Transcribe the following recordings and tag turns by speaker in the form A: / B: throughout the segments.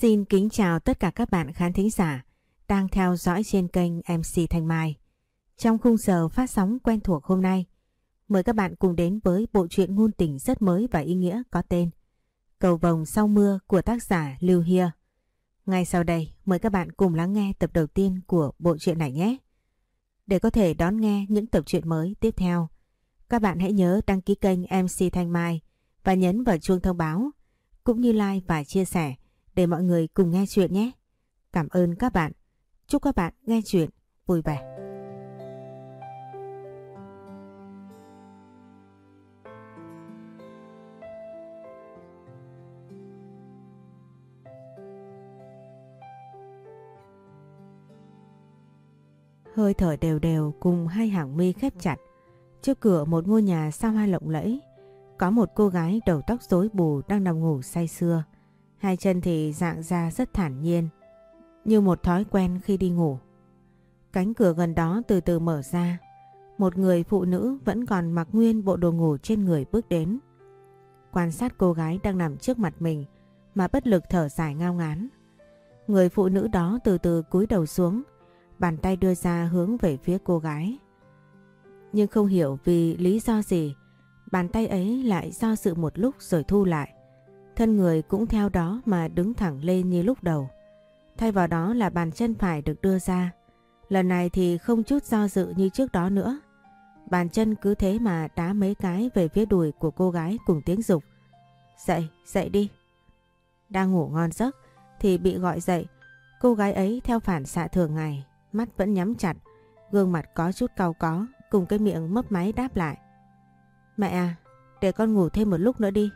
A: Xin kính chào tất cả các bạn khán thính giả đang theo dõi trên kênh MC Thanh Mai. Trong khung giờ phát sóng quen thuộc hôm nay, mời các bạn cùng đến với bộ truyện ngôn tình rất mới và ý nghĩa có tên Cầu vồng sau mưa của tác giả Lưu Hia. Ngay sau đây, mời các bạn cùng lắng nghe tập đầu tiên của bộ truyện này nhé. Để có thể đón nghe những tập truyện mới tiếp theo, các bạn hãy nhớ đăng ký kênh MC Thanh Mai và nhấn vào chuông thông báo, cũng như like và chia sẻ để mọi người cùng nghe chuyện nhé. Cảm ơn các bạn. Chúc các bạn nghe chuyện vui vẻ. Hơi thở đều đều cùng hai hàng mi khép chặt. Trước cửa một ngôi nhà sao hoa lộng lẫy, có một cô gái đầu tóc rối bù đang nằm ngủ say sưa. Hai chân thì dạng ra rất thản nhiên, như một thói quen khi đi ngủ. Cánh cửa gần đó từ từ mở ra, một người phụ nữ vẫn còn mặc nguyên bộ đồ ngủ trên người bước đến. Quan sát cô gái đang nằm trước mặt mình mà bất lực thở dài ngao ngán. Người phụ nữ đó từ từ cúi đầu xuống, bàn tay đưa ra hướng về phía cô gái. Nhưng không hiểu vì lý do gì, bàn tay ấy lại do dự một lúc rồi thu lại. Thân người cũng theo đó mà đứng thẳng lên như lúc đầu. Thay vào đó là bàn chân phải được đưa ra. Lần này thì không chút do dự như trước đó nữa. Bàn chân cứ thế mà đá mấy cái về phía đùi của cô gái cùng tiếng dục. Dậy, dậy đi. Đang ngủ ngon giấc thì bị gọi dậy. Cô gái ấy theo phản xạ thường ngày, mắt vẫn nhắm chặt, gương mặt có chút cau có, cùng cái miệng mấp máy đáp lại. Mẹ à, để con ngủ thêm một lúc nữa đi.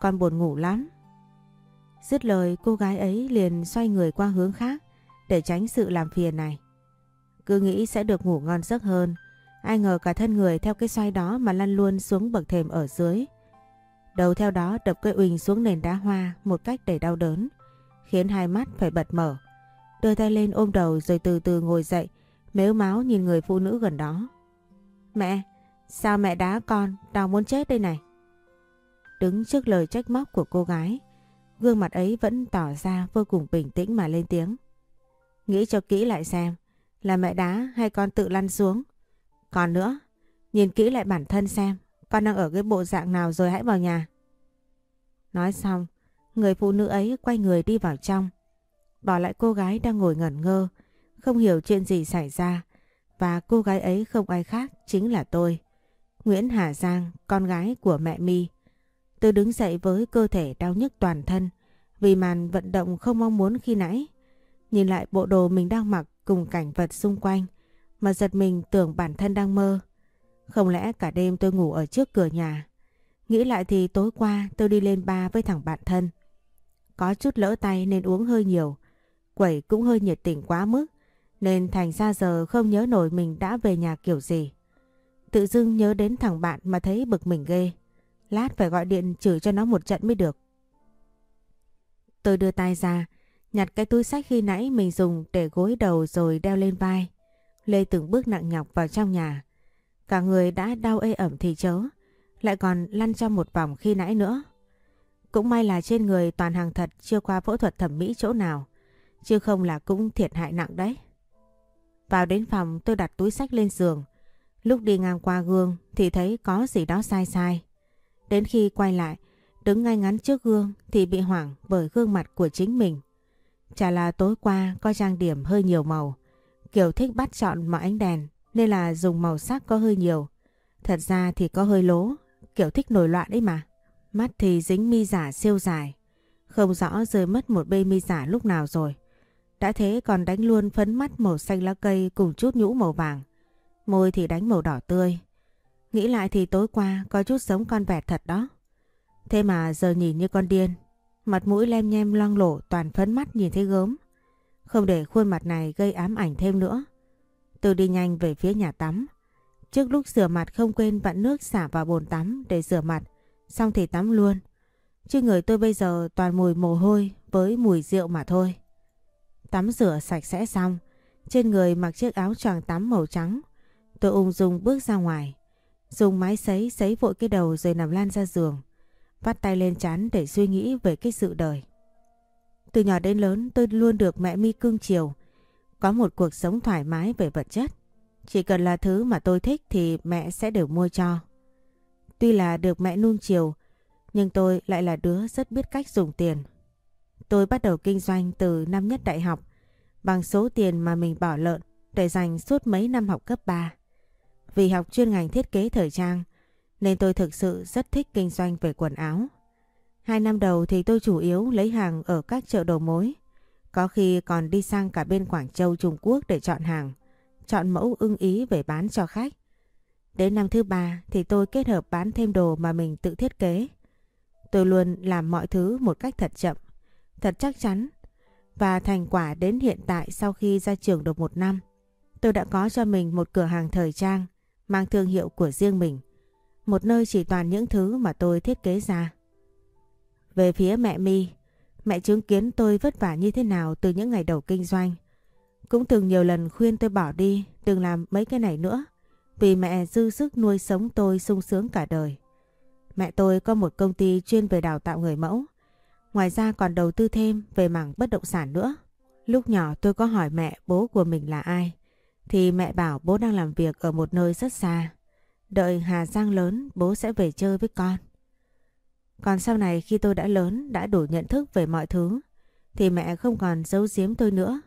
A: Con buồn ngủ lắm. Dứt lời cô gái ấy liền xoay người qua hướng khác để tránh sự làm phiền này. Cứ nghĩ sẽ được ngủ ngon giấc hơn. Ai ngờ cả thân người theo cái xoay đó mà lăn luôn xuống bậc thềm ở dưới. Đầu theo đó đập cây uỳnh xuống nền đá hoa một cách đầy đau đớn, khiến hai mắt phải bật mở. Đưa tay lên ôm đầu rồi từ từ ngồi dậy, mếu máu nhìn người phụ nữ gần đó. Mẹ, sao mẹ đá con, đau muốn chết đây này. Đứng trước lời trách móc của cô gái, gương mặt ấy vẫn tỏ ra vô cùng bình tĩnh mà lên tiếng. Nghĩ cho kỹ lại xem, là mẹ đá hay con tự lăn xuống. Còn nữa, nhìn kỹ lại bản thân xem, con đang ở cái bộ dạng nào rồi hãy vào nhà. Nói xong, người phụ nữ ấy quay người đi vào trong, bỏ lại cô gái đang ngồi ngẩn ngơ, không hiểu chuyện gì xảy ra. Và cô gái ấy không ai khác chính là tôi, Nguyễn Hà Giang, con gái của mẹ My. Tôi đứng dậy với cơ thể đau nhức toàn thân, vì màn vận động không mong muốn khi nãy. Nhìn lại bộ đồ mình đang mặc cùng cảnh vật xung quanh, mà giật mình tưởng bản thân đang mơ. Không lẽ cả đêm tôi ngủ ở trước cửa nhà? Nghĩ lại thì tối qua tôi đi lên ba với thằng bạn thân. Có chút lỡ tay nên uống hơi nhiều. Quẩy cũng hơi nhiệt tình quá mức, nên thành ra giờ không nhớ nổi mình đã về nhà kiểu gì. Tự dưng nhớ đến thằng bạn mà thấy bực mình ghê. Lát phải gọi điện chửi cho nó một trận mới được. Tôi đưa tay ra, nhặt cái túi sách khi nãy mình dùng để gối đầu rồi đeo lên vai. Lê từng bước nặng nhọc vào trong nhà. Cả người đã đau ê ẩm thì chớ, lại còn lăn trong một vòng khi nãy nữa. Cũng may là trên người toàn hàng thật chưa qua phẫu thuật thẩm mỹ chỗ nào, chứ không là cũng thiệt hại nặng đấy. Vào đến phòng tôi đặt túi sách lên giường. Lúc đi ngang qua gương thì thấy có gì đó sai sai. Đến khi quay lại, đứng ngay ngắn trước gương thì bị hoảng bởi gương mặt của chính mình. Chả là tối qua có trang điểm hơi nhiều màu. Kiểu thích bắt chọn mọi ánh đèn nên là dùng màu sắc có hơi nhiều. Thật ra thì có hơi lố, kiểu thích nổi loạn đấy mà. Mắt thì dính mi giả siêu dài. Không rõ rơi mất một bê mi giả lúc nào rồi. Đã thế còn đánh luôn phấn mắt màu xanh lá cây cùng chút nhũ màu vàng. Môi thì đánh màu đỏ tươi. Nghĩ lại thì tối qua có chút giống con vẹt thật đó. Thế mà giờ nhìn như con điên. Mặt mũi lem nhem loang lổ, toàn phấn mắt nhìn thấy gớm. Không để khuôn mặt này gây ám ảnh thêm nữa. Tôi đi nhanh về phía nhà tắm. Trước lúc rửa mặt không quên vặn nước xả vào bồn tắm để rửa mặt. Xong thì tắm luôn. Chứ người tôi bây giờ toàn mùi mồ hôi với mùi rượu mà thôi. Tắm rửa sạch sẽ xong. Trên người mặc chiếc áo choàng tắm màu trắng. Tôi ung dung bước ra ngoài. Dùng máy sấy sấy vội cái đầu rồi nằm lan ra giường. Vắt tay lên chán để suy nghĩ về cái sự đời. Từ nhỏ đến lớn tôi luôn được mẹ mi cưng chiều. Có một cuộc sống thoải mái về vật chất. Chỉ cần là thứ mà tôi thích thì mẹ sẽ đều mua cho. Tuy là được mẹ nuông chiều, nhưng tôi lại là đứa rất biết cách dùng tiền. Tôi bắt đầu kinh doanh từ năm nhất đại học bằng số tiền mà mình bỏ lợn để dành suốt mấy năm học cấp 3. Vì học chuyên ngành thiết kế thời trang nên tôi thực sự rất thích kinh doanh về quần áo. Hai năm đầu thì tôi chủ yếu lấy hàng ở các chợ đầu mối. Có khi còn đi sang cả bên Quảng Châu Trung Quốc để chọn hàng, chọn mẫu ưng ý về bán cho khách. Đến năm thứ ba thì tôi kết hợp bán thêm đồ mà mình tự thiết kế. Tôi luôn làm mọi thứ một cách thật chậm, thật chắc chắn. Và thành quả đến hiện tại sau khi ra trường được một năm, tôi đã có cho mình một cửa hàng thời trang mang thương hiệu của riêng mình. Một nơi chỉ toàn những thứ mà tôi thiết kế ra. Về phía mẹ mi mẹ chứng kiến tôi vất vả như thế nào từ những ngày đầu kinh doanh. Cũng từng nhiều lần khuyên tôi bỏ đi, đừng làm mấy cái này nữa. Vì mẹ dư sức nuôi sống tôi sung sướng cả đời. Mẹ tôi có một công ty chuyên về đào tạo người mẫu. Ngoài ra còn đầu tư thêm về mảng bất động sản nữa. Lúc nhỏ tôi có hỏi mẹ bố của mình là ai. Thì mẹ bảo bố đang làm việc ở một nơi rất xa. Đợi Hà Giang lớn bố sẽ về chơi với con. Còn sau này khi tôi đã lớn, đã đủ nhận thức về mọi thứ, thì mẹ không còn giấu giếm tôi nữa.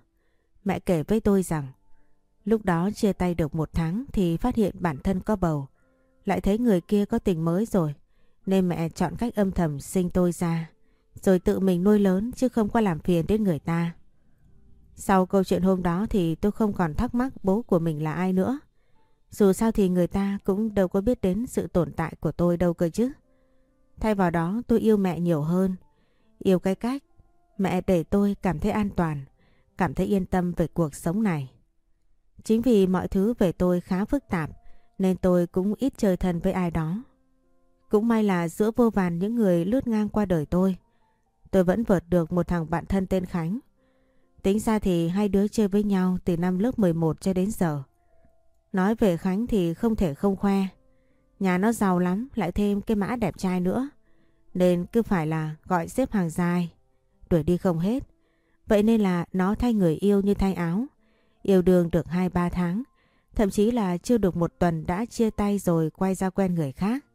A: Mẹ kể với tôi rằng, lúc đó chia tay được một tháng thì phát hiện bản thân có bầu. Lại thấy người kia có tình mới rồi, nên mẹ chọn cách âm thầm sinh tôi ra. Rồi tự mình nuôi lớn chứ không có làm phiền đến người ta. Sau câu chuyện hôm đó thì tôi không còn thắc mắc bố của mình là ai nữa. Dù sao thì người ta cũng đâu có biết đến sự tồn tại của tôi đâu cơ chứ. Thay vào đó tôi yêu mẹ nhiều hơn. Yêu cái cách mẹ để tôi cảm thấy an toàn, cảm thấy yên tâm về cuộc sống này. Chính vì mọi thứ về tôi khá phức tạp nên tôi cũng ít chơi thân với ai đó. Cũng may là giữa vô vàn những người lướt ngang qua đời tôi, tôi vẫn vượt được một thằng bạn thân tên Khánh. Tính ra thì hai đứa chơi với nhau từ năm lớp 11 cho đến giờ. Nói về Khánh thì không thể không khoe. Nhà nó giàu lắm, lại thêm cái mã đẹp trai nữa. Nên cứ phải là gọi xếp hàng dài, đuổi đi không hết. Vậy nên là nó thay người yêu như thay áo. Yêu đương được 2-3 tháng, thậm chí là chưa được một tuần đã chia tay rồi quay ra quen người khác.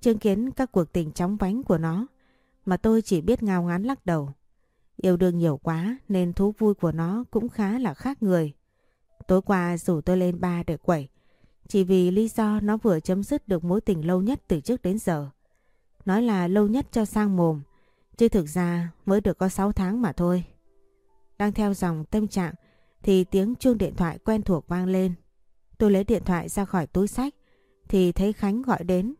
A: Chứng kiến các cuộc tình chóng vánh của nó mà tôi chỉ biết ngao ngán lắc đầu. Yêu đương nhiều quá nên thú vui của nó cũng khá là khác người. Tối qua rủ tôi lên ba để quẩy. Chỉ vì lý do nó vừa chấm dứt được mối tình lâu nhất từ trước đến giờ. Nói là lâu nhất cho sang mồm, chứ thực ra mới được có 6 tháng mà thôi. Đang theo dòng tâm trạng thì tiếng chuông điện thoại quen thuộc vang lên. Tôi lấy điện thoại ra khỏi túi sách thì thấy Khánh gọi đến.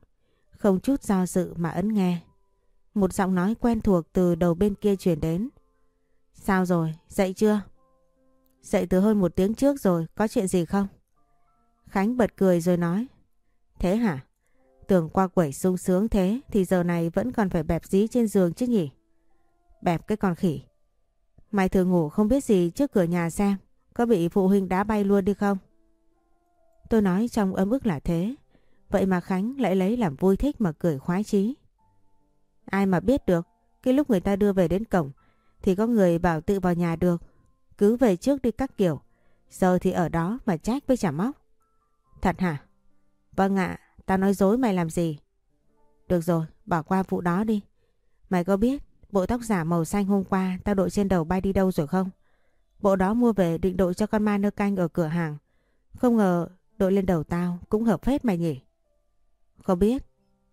A: Không chút do dự mà ấn nghe. Một giọng nói quen thuộc từ đầu bên kia truyền đến. Sao rồi, dậy chưa? Dậy từ hơn một tiếng trước rồi, có chuyện gì không? Khánh bật cười rồi nói. Thế hả? Tưởng qua quẩy sung sướng thế thì giờ này vẫn còn phải bẹp dí trên giường chứ nhỉ? Bẹp cái con khỉ. Mày thường ngủ không biết gì trước cửa nhà xem, có bị phụ huynh đá bay luôn đi không? Tôi nói trong ấm ức là thế, vậy mà Khánh lại lấy làm vui thích mà cười khoái chí. Ai mà biết được, cái lúc người ta đưa về đến cổng thì có người bảo tự vào nhà được, cứ về trước đi các kiểu, giờ thì ở đó mà trách với chả móc. Thật hả? Vâng ạ, tao nói dối mày làm gì? Được rồi, bỏ qua vụ đó đi. Mày có biết bộ tóc giả màu xanh hôm qua tao đội trên đầu bay đi đâu rồi không? Bộ đó mua về định đội cho con ma nơ canh ở cửa hàng. Không ngờ đội lên đầu tao cũng hợp phết mày nhỉ? Không biết.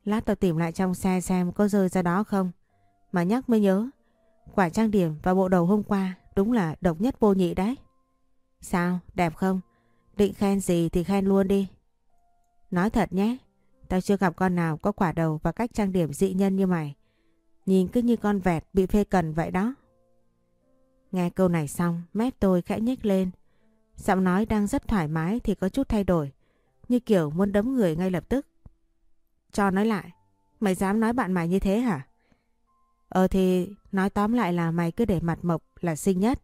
A: Lát tao tìm lại trong xe xem có rơi ra đó không. Mà nhắc mới nhớ. Quả trang điểm và bộ đầu hôm qua đúng là độc nhất vô nhị đấy. Sao? Đẹp không? Định khen gì thì khen luôn đi. Nói thật nhé, tao chưa gặp con nào có quả đầu và cách trang điểm dị nhân như mày. Nhìn cứ như con vẹt bị phê cần vậy đó. Nghe câu này xong, mép tôi khẽ nhếch lên. Giọng nói đang rất thoải mái thì có chút thay đổi, như kiểu muốn đấm người ngay lập tức. Cho nói lại, mày dám nói bạn mày như thế hả? Ờ thì nói tóm lại là mày cứ để mặt mộc là xinh nhất.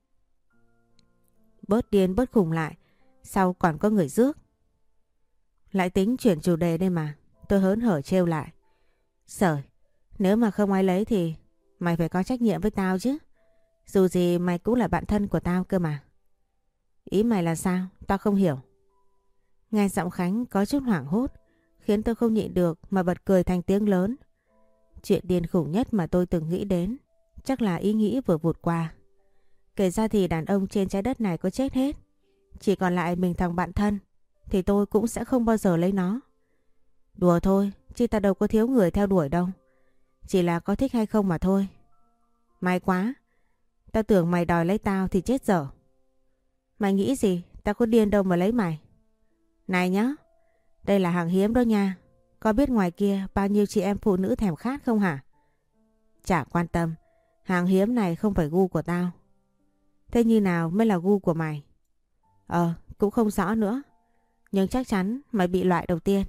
A: Bớt điên bớt khùng lại, sau còn có người rước. Lại tính chuyển chủ đề đây mà. Tôi hớn hở trêu lại. Sởi, nếu mà không ai lấy thì mày phải có trách nhiệm với tao chứ. Dù gì mày cũng là bạn thân của tao cơ mà. Ý mày là sao? Tao không hiểu. Nghe giọng Khánh có chút hoảng hốt, khiến tôi không nhịn được mà bật cười thành tiếng lớn. Chuyện điên khủng nhất mà tôi từng nghĩ đến, chắc là ý nghĩ vừa vụt qua. Kể ra thì đàn ông trên trái đất này có chết hết. Chỉ còn lại mình thằng bạn thân, thì tôi cũng sẽ không bao giờ lấy nó. Đùa thôi, chứ ta đâu có thiếu người theo đuổi đâu. Chỉ là có thích hay không mà thôi. May quá, tao tưởng mày đòi lấy tao thì chết dở. Mày nghĩ gì, tao có điên đâu mà lấy mày. Này nhá, đây là hàng hiếm đó nha. Có biết ngoài kia bao nhiêu chị em phụ nữ thèm khát không hả? Chả quan tâm, hàng hiếm này không phải gu của tao. Thế như nào mới là gu của mày? Ờ, cũng không rõ nữa. Nhưng chắc chắn mày bị loại đầu tiên.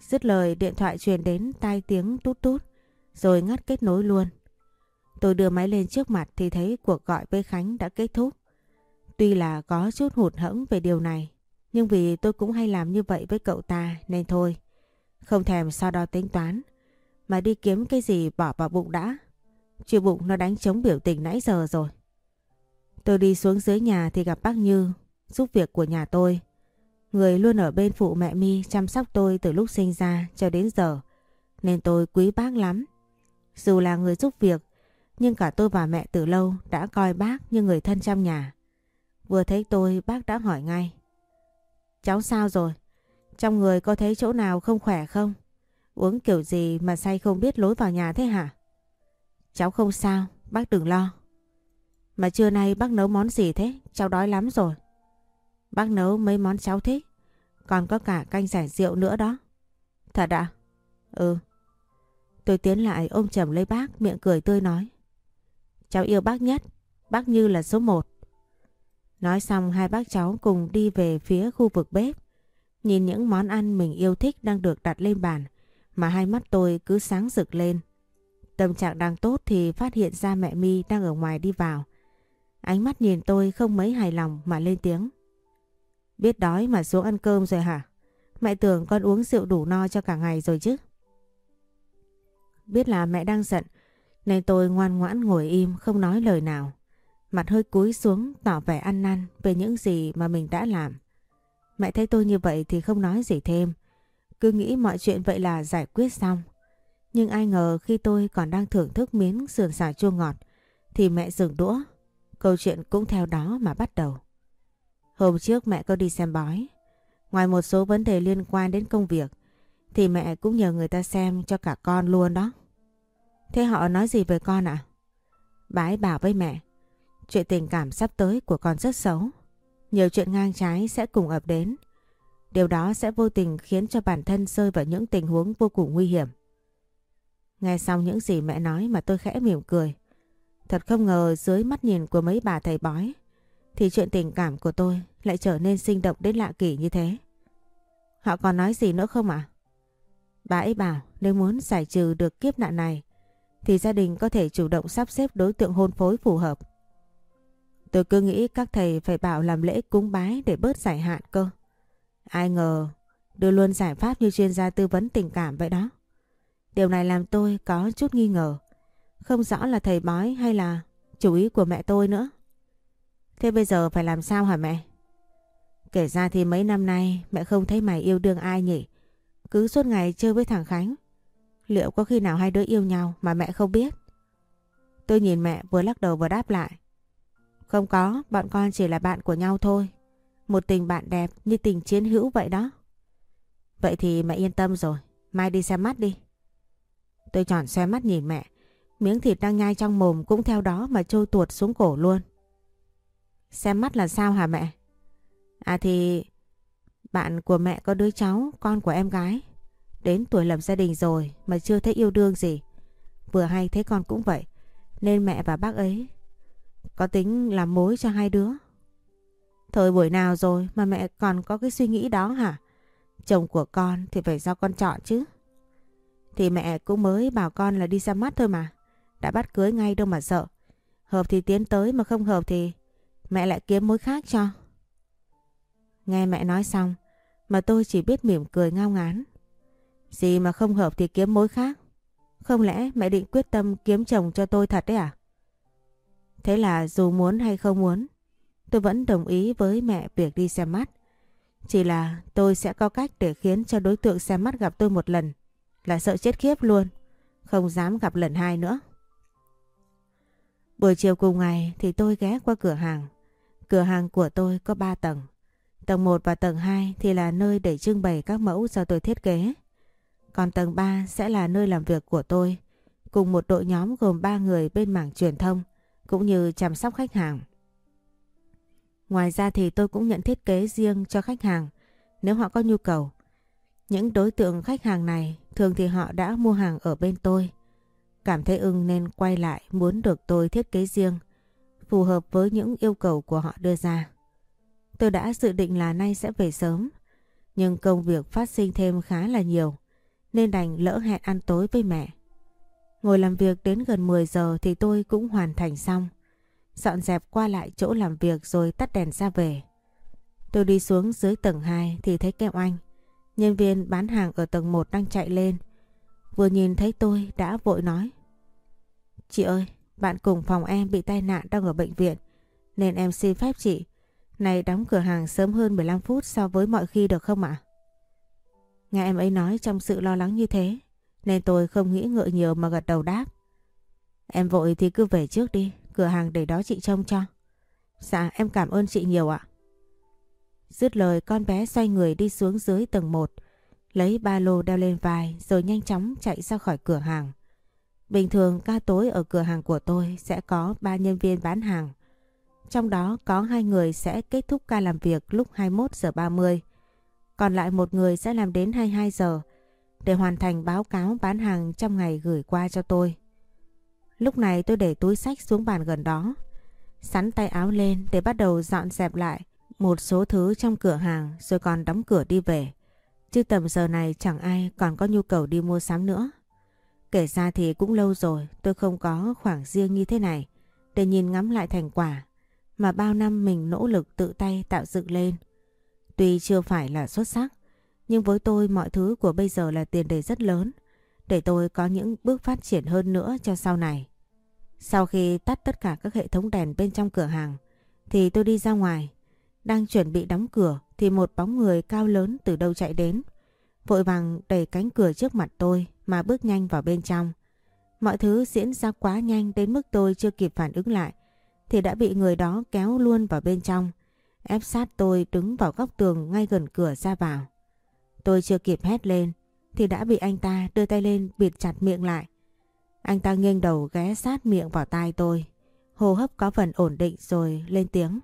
A: Dứt lời điện thoại truyền đến tai tiếng tút tút rồi ngắt kết nối luôn. Tôi đưa máy lên trước mặt thì thấy cuộc gọi với Khánh đã kết thúc. Tuy là có chút hụt hẫng về điều này nhưng vì tôi cũng hay làm như vậy với cậu ta nên thôi. Không thèm so đo tính toán mà đi kiếm cái gì bỏ vào bụng đã. Chưa bụng nó đánh chống biểu tình nãy giờ rồi. Tôi đi xuống dưới nhà thì gặp bác Như giúp việc của nhà tôi. Người luôn ở bên phụ mẹ mi chăm sóc tôi từ lúc sinh ra cho đến giờ. Nên tôi quý bác lắm. Dù là người giúp việc, nhưng cả tôi và mẹ từ lâu đã coi bác như người thân trong nhà. Vừa thấy tôi bác đã hỏi ngay. Cháu sao rồi? Trong người có thấy chỗ nào không khỏe không? Uống kiểu gì mà say không biết lối vào nhà thế hả? Cháu không sao, bác đừng lo. Mà trưa nay bác nấu món gì thế? Cháu đói lắm rồi. Bác nấu mấy món cháu thích. Còn có cả canh giải rượu nữa đó. Thật ạ? À? Ừ. Tôi tiến lại ôm chầm lấy bác miệng cười tươi nói. Cháu yêu bác nhất. Bác Như là số một. Nói xong hai bác cháu cùng đi về phía khu vực bếp. Nhìn những món ăn mình yêu thích đang được đặt lên bàn, mà hai mắt tôi cứ sáng rực lên. Tâm trạng đang tốt thì phát hiện ra mẹ mi đang ở ngoài đi vào. Ánh mắt nhìn tôi không mấy hài lòng mà lên tiếng. Biết đói mà xuống ăn cơm rồi hả? Mẹ tưởng con uống rượu đủ no cho cả ngày rồi chứ. Biết là mẹ đang giận, nên tôi ngoan ngoãn ngồi im, không nói lời nào. Mặt hơi cúi xuống tỏ vẻ ăn năn về những gì mà mình đã làm. Mẹ thấy tôi như vậy thì không nói gì thêm. Cứ nghĩ mọi chuyện vậy là giải quyết xong. Nhưng ai ngờ khi tôi còn đang thưởng thức miếng sườn xào chua ngọt, thì mẹ dừng đũa. Câu chuyện cũng theo đó mà bắt đầu. Hôm trước mẹ có đi xem bói. Ngoài một số vấn đề liên quan đến công việc, thì mẹ cũng nhờ người ta xem cho cả con luôn đó. Thế họ nói gì về con ạ? À? Bà ấy bảo với mẹ, chuyện tình cảm sắp tới của con rất xấu. Nhiều chuyện ngang trái sẽ cùng ập đến. Điều đó sẽ vô tình khiến cho bản thân rơi vào những tình huống vô cùng nguy hiểm. Nghe xong những gì mẹ nói mà tôi khẽ mỉm cười. Thật không ngờ dưới mắt nhìn của mấy bà thầy bói, thì chuyện tình cảm của tôi lại trở nên sinh động đến lạ kỳ như thế. Họ còn nói gì nữa không ạ? À? Bà ấy bảo nếu muốn giải trừ được kiếp nạn này, thì gia đình có thể chủ động sắp xếp đối tượng hôn phối phù hợp. Tôi cứ nghĩ các thầy phải bảo làm lễ cúng bái để bớt giải hạn cơ. Ai ngờ, đưa luôn giải pháp như chuyên gia tư vấn tình cảm vậy đó. Điều này làm tôi có chút nghi ngờ. Không rõ là thầy bói hay là chủ ý của mẹ tôi nữa. Thế bây giờ phải làm sao hả mẹ? Kể ra thì mấy năm nay mẹ không thấy mày yêu đương ai nhỉ? Cứ suốt ngày chơi với thằng Khánh. Liệu có khi nào hai đứa yêu nhau mà mẹ không biết? Tôi nhìn mẹ vừa lắc đầu vừa đáp lại. Không có, bọn con chỉ là bạn của nhau thôi. Một tình bạn đẹp như tình chiến hữu vậy đó. Vậy thì mẹ yên tâm rồi, mai đi xem mắt đi. Tôi chọn xoay mắt nhìn mẹ, miếng thịt đang nhai trong mồm cũng theo đó mà trôi tuột xuống cổ luôn. Xem mắt là sao hả mẹ? À thì bạn của mẹ có đứa cháu, con của em gái. Đến tuổi lập gia đình rồi mà chưa thấy yêu đương gì. Vừa hay thấy con cũng vậy. Nên mẹ và bác ấy có tính làm mối cho hai đứa. Thời buổi nào rồi mà mẹ còn có cái suy nghĩ đó hả? Chồng của con thì phải do con chọn chứ. Thì mẹ cũng mới bảo con là đi ra mắt thôi mà. Đã bắt cưới ngay đâu mà sợ. Hợp thì tiến tới mà không hợp thì mẹ lại kiếm mối khác cho. Nghe mẹ nói xong mà tôi chỉ biết mỉm cười ngao ngán. Gì mà không hợp thì kiếm mối khác. Không lẽ mẹ định quyết tâm kiếm chồng cho tôi thật đấy à? Thế là dù muốn hay không muốn, tôi vẫn đồng ý với mẹ việc đi xem mắt. Chỉ là tôi sẽ có cách để khiến cho đối tượng xem mắt gặp tôi một lần là sợ chết khiếp luôn, không dám gặp lần hai nữa. Buổi chiều cùng ngày thì tôi ghé qua cửa hàng. Cửa hàng của tôi có 3 tầng. Tầng 1 và tầng 2 thì là nơi để trưng bày các mẫu do tôi thiết kế. Còn tầng 3 sẽ là nơi làm việc của tôi cùng một đội nhóm gồm 3 người bên mảng truyền thông cũng như chăm sóc khách hàng. Ngoài ra thì tôi cũng nhận thiết kế riêng cho khách hàng nếu họ có nhu cầu. Những đối tượng khách hàng này thường thì họ đã mua hàng ở bên tôi. Cảm thấy ưng nên quay lại muốn được tôi thiết kế riêng, phù hợp với những yêu cầu của họ đưa ra. Tôi đã dự định là nay sẽ về sớm, nhưng công việc phát sinh thêm khá là nhiều, nên đành lỡ hẹn ăn tối với mẹ. Ngồi làm việc đến gần 10 giờ thì tôi cũng hoàn thành xong. Dọn dẹp qua lại chỗ làm việc rồi tắt đèn ra về. Tôi đi xuống dưới tầng 2 thì thấy Kẹo anh. Nhân viên bán hàng ở tầng 1 đang chạy lên. Vừa nhìn thấy tôi đã vội nói. Chị ơi, bạn cùng phòng em bị tai nạn đang ở bệnh viện. Nên em xin phép chị. Này đóng cửa hàng sớm hơn 15 phút so với mọi khi được không ạ? Nghe em ấy nói trong sự lo lắng như thế. Nên tôi không nghĩ ngợi nhiều mà gật đầu đáp. Em vội thì cứ về trước đi. Cửa hàng để đó chị trông cho. Dạ em cảm ơn chị nhiều ạ. Dứt lời con bé xoay người đi xuống dưới tầng 1, lấy ba lô đeo lên vai rồi nhanh chóng chạy ra khỏi cửa hàng. Bình thường ca tối ở cửa hàng của tôi sẽ có 3 nhân viên bán hàng. Trong đó có hai người sẽ kết thúc ca làm việc lúc 21 giờ 30. Còn lại một người sẽ làm đến 22 giờ để hoàn thành báo cáo bán hàng trong ngày gửi qua cho tôi. Lúc này tôi để túi sách xuống bàn gần đó, sắn tay áo lên để bắt đầu dọn dẹp lại một số thứ trong cửa hàng rồi còn đóng cửa đi về. Chứ tầm giờ này chẳng ai còn có nhu cầu đi mua sắm nữa. Kể ra thì cũng lâu rồi tôi không có khoảng riêng như thế này để nhìn ngắm lại thành quả mà bao năm mình nỗ lực tự tay tạo dựng lên. Tuy chưa phải là xuất sắc, nhưng với tôi, mọi thứ của bây giờ là tiền đề rất lớn để tôi có những bước phát triển hơn nữa cho sau này. Sau khi tắt tất cả các hệ thống đèn bên trong cửa hàng, thì tôi đi ra ngoài. Đang chuẩn bị đóng cửa, thì một bóng người cao lớn từ đâu chạy đến. Vội vàng đẩy cánh cửa trước mặt tôi, mà bước nhanh vào bên trong. Mọi thứ diễn ra quá nhanh đến mức tôi chưa kịp phản ứng lại, thì đã bị người đó kéo luôn vào bên trong. Ép sát tôi đứng vào góc tường ngay gần cửa ra vào. Tôi chưa kịp hét lên thì đã bị anh ta đưa tay lên bịt chặt miệng lại. Anh ta nghiêng đầu ghé sát miệng vào tai tôi. Hô hấp có phần ổn định rồi lên tiếng.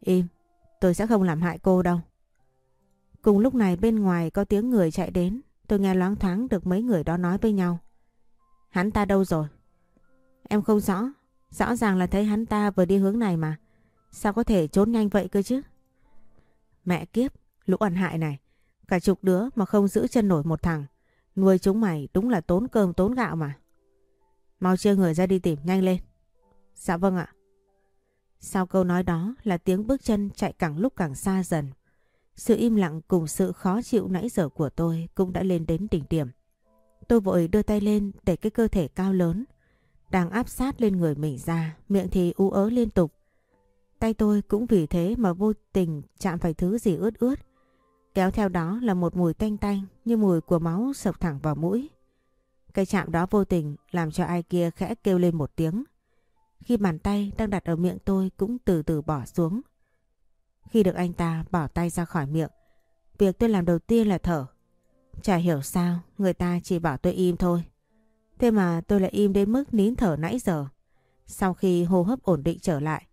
A: Im, tôi sẽ không làm hại cô đâu. Cùng lúc này bên ngoài có tiếng người chạy đến. Tôi nghe loáng thoáng được mấy người đó nói với nhau. Hắn ta đâu rồi? Em không rõ. Rõ ràng là thấy hắn ta vừa đi hướng này mà. Sao có thể trốn nhanh vậy cơ chứ? Mẹ kiếp, lũ ẩn hại này. Cả chục đứa mà không giữ chân nổi một thằng. Nuôi chúng mày đúng là tốn cơm tốn gạo mà. Mau chia người ra đi tìm nhanh lên. Dạ vâng ạ. Sau câu nói đó là tiếng bước chân chạy càng lúc càng xa dần. Sự im lặng cùng sự khó chịu nãy giờ của tôi cũng đã lên đến đỉnh điểm. Tôi vội đưa tay lên để cái cơ thể cao lớn đang áp sát lên người mình ra, miệng thì u ớ liên tục. Tay tôi cũng vì thế mà vô tình chạm phải thứ gì ướt ướt. Kéo theo đó là một mùi tanh tanh như mùi của máu sộc thẳng vào mũi. Cái chạm đó vô tình làm cho ai kia khẽ kêu lên một tiếng. Khi bàn tay đang đặt ở miệng tôi cũng từ từ bỏ xuống. Khi được anh ta bỏ tay ra khỏi miệng, việc tôi làm đầu tiên là thở. Chả hiểu sao người ta chỉ bảo tôi im thôi. Thế mà tôi lại im đến mức nín thở nãy giờ. Sau khi hô hấp ổn định trở lại,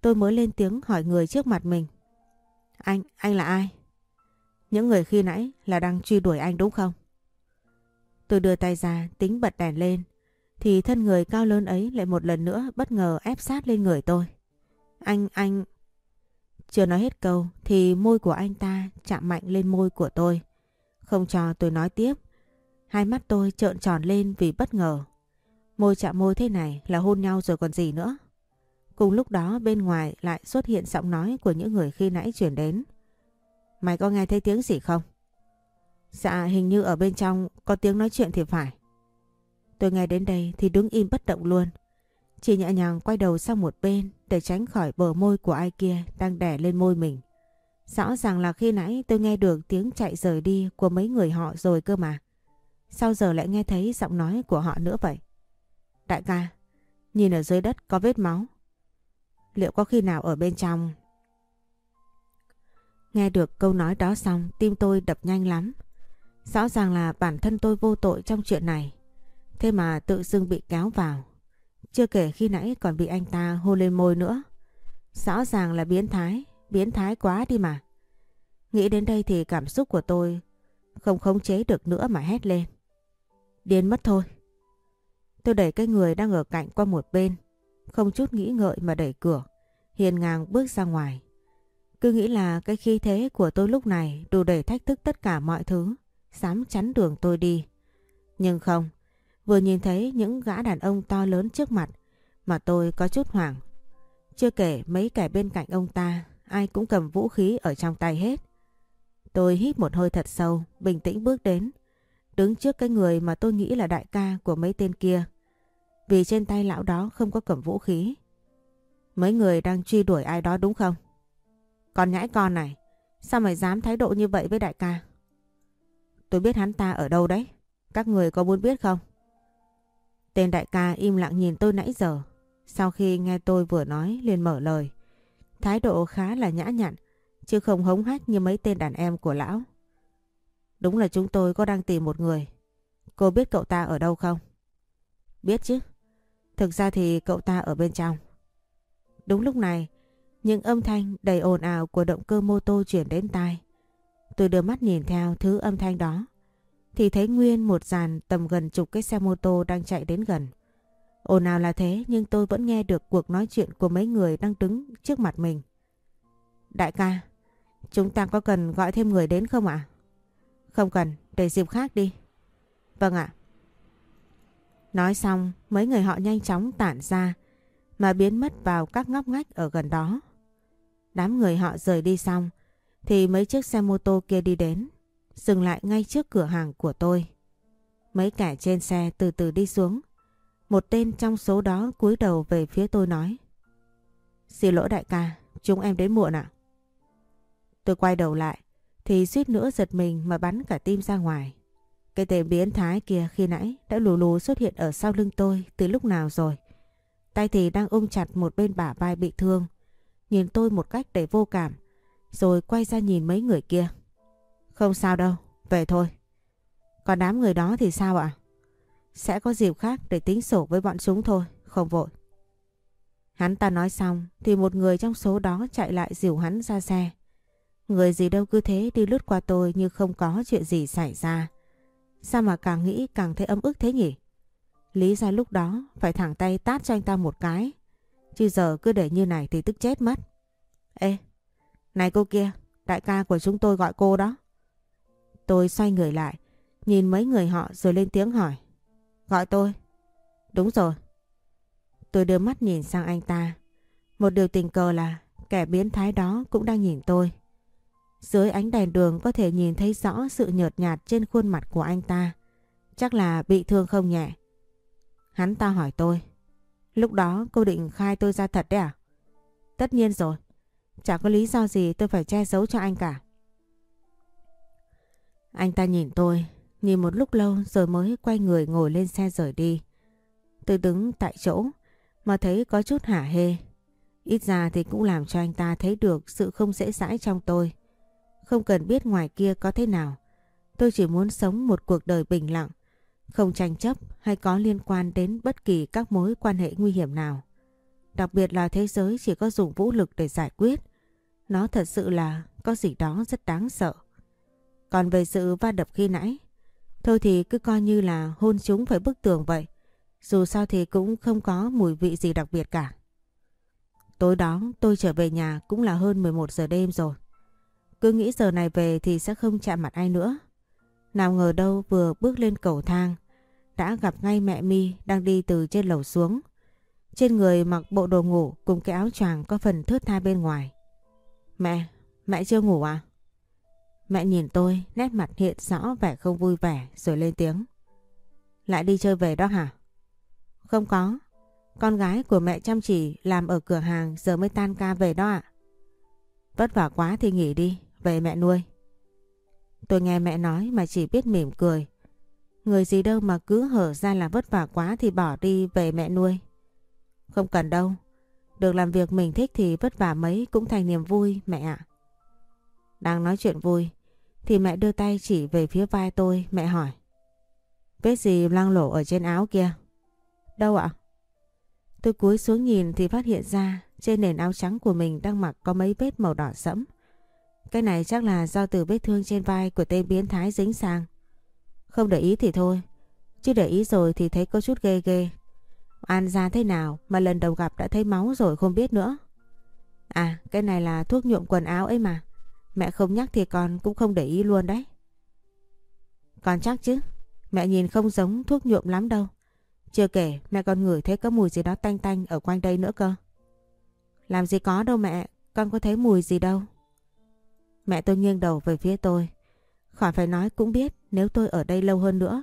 A: tôi mới lên tiếng hỏi người trước mặt mình. Anh, anh là ai? Những người khi nãy là đang truy đuổi anh đúng không? Tôi đưa tay ra tính bật đèn lên thì thân người cao lớn ấy lại một lần nữa bất ngờ ép sát lên người tôi. Anh, anh... Chưa nói hết câu thì môi của anh ta chạm mạnh lên môi của tôi. Không cho tôi nói tiếp. Hai mắt tôi trợn tròn lên vì bất ngờ. Môi chạm môi thế này là hôn nhau rồi còn gì nữa. Cùng lúc đó bên ngoài lại xuất hiện giọng nói của những người khi nãy chuyển đến. Mày có nghe thấy tiếng gì không? Dạ hình như ở bên trong có tiếng nói chuyện thì phải. Tôi nghe đến đây thì đứng im bất động luôn. chỉ nhẹ nhàng quay đầu sang một bên để tránh khỏi bờ môi của ai kia đang đè lên môi mình. Rõ ràng là khi nãy tôi nghe được tiếng chạy rời đi của mấy người họ rồi cơ mà. Sao giờ lại nghe thấy giọng nói của họ nữa vậy? Đại ca, nhìn ở dưới đất có vết máu. Liệu có khi nào ở bên trong? Nghe được câu nói đó xong tim tôi đập nhanh lắm. Rõ ràng là bản thân tôi vô tội trong chuyện này. Thế mà tự dưng bị kéo vào. Chưa kể khi nãy còn bị anh ta hôn lên môi nữa. Rõ ràng là biến thái, biến thái quá đi mà. Nghĩ đến đây thì cảm xúc của tôi không khống chế được nữa mà hét lên. Điên mất thôi. Tôi đẩy cái người đang ở cạnh qua một bên, không chút nghĩ ngợi mà đẩy cửa, hiền ngang bước ra ngoài. Cứ nghĩ là cái khí thế của tôi lúc này đủ để thách thức tất cả mọi thứ, dám chắn đường tôi đi. Nhưng không, vừa nhìn thấy những gã đàn ông to lớn trước mặt mà tôi có chút hoảng. Chưa kể mấy kẻ bên cạnh ông ta, ai cũng cầm vũ khí ở trong tay hết. Tôi hít một hơi thật sâu, bình tĩnh bước đến, đứng trước cái người mà tôi nghĩ là đại ca của mấy tên kia. Vì trên tay lão đó không có cầm vũ khí. Mấy người đang truy đuổi ai đó đúng không? Con nhãi con này, sao mày dám thái độ như vậy với đại ca? Tôi biết hắn ta ở đâu đấy, các người có muốn biết không? Tên đại ca im lặng nhìn tôi nãy giờ, sau khi nghe tôi vừa nói liền mở lời. Thái độ khá là nhã nhặn, chứ không hống hách như mấy tên đàn em của lão. Đúng là chúng tôi có đang tìm một người. Cô biết cậu ta ở đâu không? Biết chứ. Thực ra thì cậu ta ở bên trong. Đúng lúc này, những âm thanh đầy ồn ào của động cơ mô tô chuyển đến tai. Tôi đưa mắt nhìn theo thứ âm thanh đó. Thì thấy nguyên một dàn tầm gần chục cái xe mô tô đang chạy đến gần. Ồn ào là thế nhưng tôi vẫn nghe được cuộc nói chuyện của mấy người đang đứng trước mặt mình. Đại ca, chúng ta có cần gọi thêm người đến không ạ? Không cần, để dịp khác đi. Vâng ạ. Nói xong, mấy người họ nhanh chóng tản ra mà biến mất vào các ngóc ngách ở gần đó. Đám người họ rời đi xong thì mấy chiếc xe mô tô kia đi đến, dừng lại ngay trước cửa hàng của tôi. Mấy kẻ trên xe từ từ đi xuống. Một tên trong số đó cúi đầu về phía tôi nói. Xin lỗi đại ca, chúng em đến muộn ạ. Tôi quay đầu lại thì suýt nữa giật mình mà bắn cả tim ra ngoài. Cái tên biến thái kia khi nãy đã lù lù xuất hiện ở sau lưng tôi từ lúc nào rồi. Tay thì đang ôm chặt một bên bả vai bị thương. Nhìn tôi một cách để vô cảm. Rồi quay ra nhìn mấy người kia. Không sao đâu, về thôi. Còn đám người đó thì sao ạ? Sẽ có dịp khác để tính sổ với bọn chúng thôi, không vội. Hắn ta nói xong thì một người trong số đó chạy lại dìu hắn ra xe. Người gì đâu cứ thế đi lướt qua tôi như không có chuyện gì xảy ra. Sao mà càng nghĩ càng thấy âm ức thế nhỉ? Lý ra lúc đó phải thẳng tay tát cho anh ta một cái. Chứ giờ cứ để như này thì tức chết mất. Ê, này cô kia, đại ca của chúng tôi gọi cô đó. Tôi xoay người lại, nhìn mấy người họ rồi lên tiếng hỏi. Gọi tôi. Đúng rồi. Tôi đưa mắt nhìn sang anh ta. Một điều tình cờ là kẻ biến thái đó cũng đang nhìn tôi. Dưới ánh đèn đường có thể nhìn thấy rõ sự nhợt nhạt trên khuôn mặt của anh ta. Chắc là bị thương không nhẹ. Hắn ta hỏi tôi. Lúc đó cô định khai tôi ra thật đấy à? Tất nhiên rồi. Chả có lý do gì tôi phải che giấu cho anh cả. Anh ta nhìn tôi, nhìn một lúc lâu rồi mới quay người ngồi lên xe rời đi. Tôi đứng tại chỗ mà thấy có chút hả hê. Ít ra thì cũng làm cho anh ta thấy được sự không dễ dãi trong tôi. Không cần biết ngoài kia có thế nào. Tôi chỉ muốn sống một cuộc đời bình lặng, không tranh chấp hay có liên quan đến bất kỳ các mối quan hệ nguy hiểm nào. Đặc biệt là thế giới chỉ có dùng vũ lực để giải quyết. Nó thật sự là có gì đó rất đáng sợ. Còn về sự va đập khi nãy, thôi thì cứ coi như là hôn chúng phải bức tường vậy. Dù sao thì cũng không có mùi vị gì đặc biệt cả. Tối đó tôi trở về nhà cũng là hơn 11 giờ đêm rồi. Cứ nghĩ giờ này về thì sẽ không chạm mặt ai nữa. Nào ngờ đâu vừa bước lên cầu thang, đã gặp ngay mẹ mi đang đi từ trên lầu xuống. Trên người mặc bộ đồ ngủ cùng cái áo choàng có phần thướt tha bên ngoài. Mẹ, mẹ chưa ngủ à? Mẹ nhìn tôi, nét mặt hiện rõ vẻ không vui vẻ rồi lên tiếng. Lại đi chơi về đó hả? Không có, Con gái của mẹ chăm chỉ làm ở cửa hàng giờ mới tan ca về đó ạ. Vất vả quá thì nghỉ đi, về mẹ nuôi. Tôi nghe mẹ nói mà chỉ biết mỉm cười. Người gì đâu mà cứ hở ra là vất vả quá thì bỏ đi về mẹ nuôi. Không cần đâu. Được làm việc mình thích thì vất vả mấy cũng thành niềm vui, mẹ ạ. Đang nói chuyện vui, thì mẹ đưa tay chỉ về phía vai tôi, mẹ hỏi. Vết gì lăng lổ ở trên áo kia? Đâu ạ? Tôi cúi xuống nhìn thì phát hiện ra trên nền áo trắng của mình đang mặc có mấy vết màu đỏ sẫm. Cái này chắc là do từ vết thương trên vai của tên biến thái dính sang. Không để ý thì thôi. Chứ để ý rồi thì thấy có chút ghê ghê. An ra thế nào mà lần đầu gặp đã thấy máu rồi không biết nữa. À cái này là thuốc nhuộm quần áo ấy mà. Mẹ không nhắc thì con cũng không để ý luôn đấy. Con chắc chứ. Mẹ nhìn không giống thuốc nhuộm lắm đâu. Chưa kể mẹ còn ngửi thấy có mùi gì đó tanh tanh ở quanh đây nữa cơ. Làm gì có đâu mẹ, con có thấy mùi gì đâu. Mẹ tôi nghiêng đầu về phía tôi. Khỏi phải nói cũng biết nếu tôi ở đây lâu hơn nữa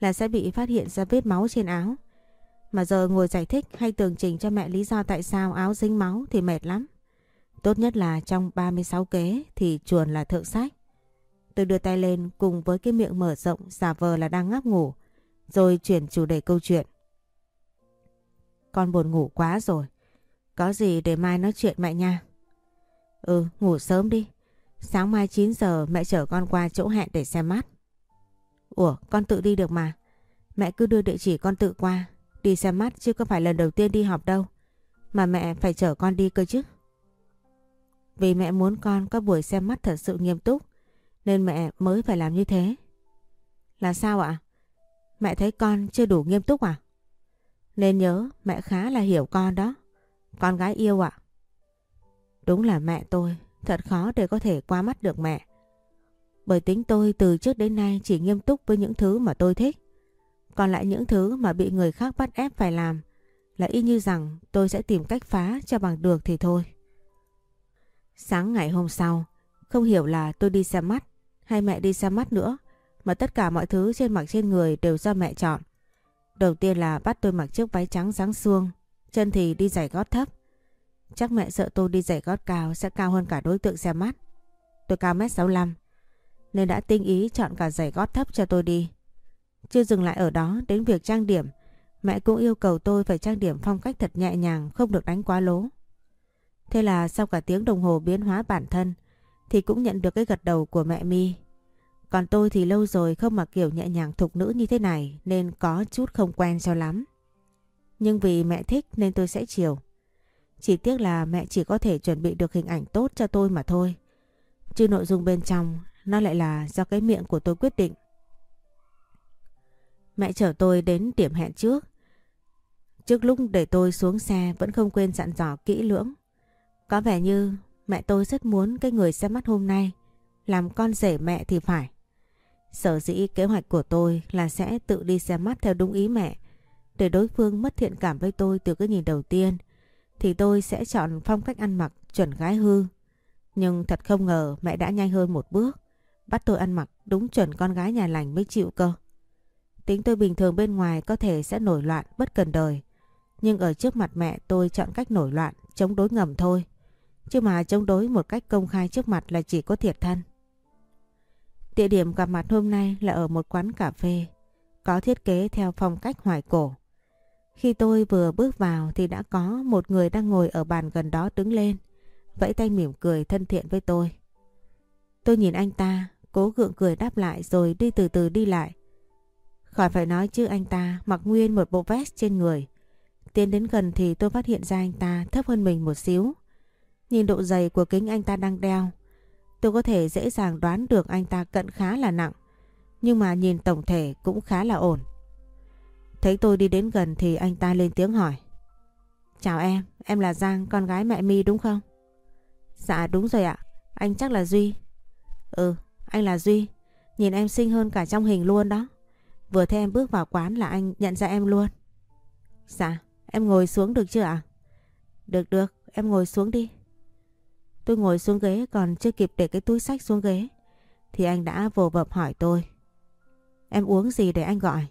A: là sẽ bị phát hiện ra vết máu trên áo. Mà giờ ngồi giải thích hay tường trình cho mẹ lý do tại sao áo dính máu thì mệt lắm. Tốt nhất là trong 36 kế thì chuồn là thượng sách. Tôi đưa tay lên cùng với cái miệng mở rộng giả vờ là đang ngáp ngủ. Rồi chuyển chủ đề câu chuyện. Con buồn ngủ quá rồi. Có gì để mai nói chuyện mẹ nha. Ừ, ngủ sớm đi. Sáng mai 9 giờ mẹ chở con qua chỗ hẹn để xem mắt. Ủa, con tự đi được mà. Mẹ cứ đưa địa chỉ con tự qua. Đi xem mắt chứ có phải lần đầu tiên đi học đâu. Mà mẹ phải chở con đi cơ chứ. Vì mẹ muốn con có buổi xem mắt thật sự nghiêm túc. Nên mẹ mới phải làm như thế. Là sao ạ? Mẹ thấy con chưa đủ nghiêm túc à? Nên nhớ mẹ khá là hiểu con đó. Con gái yêu ạ. Đúng là mẹ tôi, thật khó để có thể qua mắt được mẹ. Bởi tính tôi từ trước đến nay chỉ nghiêm túc với những thứ mà tôi thích. Còn lại những thứ mà bị người khác bắt ép phải làm là y như rằng tôi sẽ tìm cách phá cho bằng được thì thôi. Sáng ngày hôm sau, không hiểu là tôi đi xem mắt hay mẹ đi xem mắt nữa mà tất cả mọi thứ trên mặc trên người đều do mẹ chọn. Đầu tiên là bắt tôi mặc chiếc váy trắng sáng xuông, chân thì đi giày gót thấp. Chắc mẹ sợ tôi đi giày gót cao sẽ cao hơn cả đối tượng xem mắt. Tôi cao mét 65 nên đã tinh ý chọn cả giày gót thấp cho tôi đi. Chưa dừng lại ở đó đến việc trang điểm, mẹ cũng yêu cầu tôi phải trang điểm phong cách thật nhẹ nhàng không được đánh quá lố. Thế là sau cả tiếng đồng hồ biến hóa bản thân thì cũng nhận được cái gật đầu của mẹ mi còn tôi thì lâu rồi không mặc kiểu nhẹ nhàng thục nữ như thế này nên có chút không quen cho lắm. Nhưng vì mẹ thích nên tôi sẽ chiều. Chỉ tiếc là mẹ chỉ có thể chuẩn bị được hình ảnh tốt cho tôi mà thôi. Chứ nội dung bên trong nó lại là do cái miệng của tôi quyết định. Mẹ chở tôi đến điểm hẹn trước. Trước lúc để tôi xuống xe, vẫn không quên dặn dò kỹ lưỡng. Có vẻ như mẹ tôi rất muốn cái người xem mắt hôm nay làm con rể mẹ thì phải. Sở dĩ kế hoạch của tôi là sẽ tự đi xem mắt theo đúng ý mẹ. Để đối phương mất thiện cảm với tôi từ cái nhìn đầu tiên, thì tôi sẽ chọn phong cách ăn mặc chuẩn gái hư. Nhưng thật không ngờ mẹ đã nhanh hơn một bước. Bắt tôi ăn mặc đúng chuẩn con gái nhà lành mới chịu cơ. Tính tôi bình thường bên ngoài có thể sẽ nổi loạn bất cần đời. Nhưng ở trước mặt mẹ tôi chọn cách nổi loạn, chống đối ngầm thôi. Chứ mà chống đối một cách công khai trước mặt là chỉ có thiệt thân. Địa điểm gặp mặt hôm nay là ở một quán cà phê, có thiết kế theo phong cách hoài cổ. Khi tôi vừa bước vào thì đã có một người đang ngồi ở bàn gần đó đứng lên, vẫy tay mỉm cười thân thiện với tôi. Tôi nhìn anh ta, cố gượng cười đáp lại rồi đi từ từ đi lại. Khỏi phải nói chứ anh ta mặc nguyên một bộ vest trên người. Tiến đến gần thì tôi phát hiện ra anh ta thấp hơn mình một xíu. Nhìn độ dày của kính anh ta đang đeo Tôi có thể dễ dàng đoán được anh ta cận khá là nặng. Nhưng mà nhìn tổng thể cũng khá là ổn. Thấy tôi đi đến gần thì anh ta lên tiếng hỏi. Chào em, em là Giang, con gái mẹ My đúng không? Dạ đúng rồi ạ, anh chắc là Duy. Ừ, anh là Duy. Nhìn em xinh hơn cả trong hình luôn đó. Vừa thấy em bước vào quán là anh nhận ra em luôn. Dạ, em ngồi xuống được chưa ạ? Được được, em ngồi xuống đi. Tôi ngồi xuống ghế còn chưa kịp để cái túi sách xuống ghế. Thì anh đã vồ vập hỏi tôi. Em uống gì để anh gọi?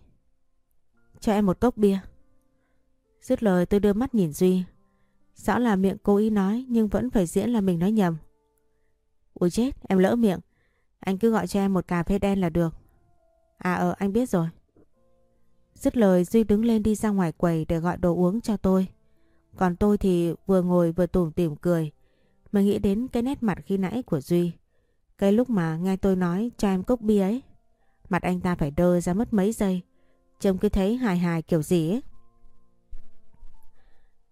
A: Cho em một cốc bia. Dứt lời tôi đưa mắt nhìn Duy. Rõ là miệng cố ý nói nhưng vẫn phải diễn là mình nói nhầm. Ui chết, em lỡ miệng. Anh cứ gọi cho em một cà phê đen là được. À ờ, anh biết rồi. Dứt lời Duy đứng lên đi ra ngoài quầy để gọi đồ uống cho tôi. Còn tôi thì vừa ngồi vừa tủm tỉm cười. Mà nghĩ đến cái nét mặt khi nãy của Duy. Cái lúc mà nghe tôi nói cho em cốc bia ấy. Mặt anh ta phải đơ ra mất mấy giây. Trông cứ thấy hài hài kiểu gì ấy.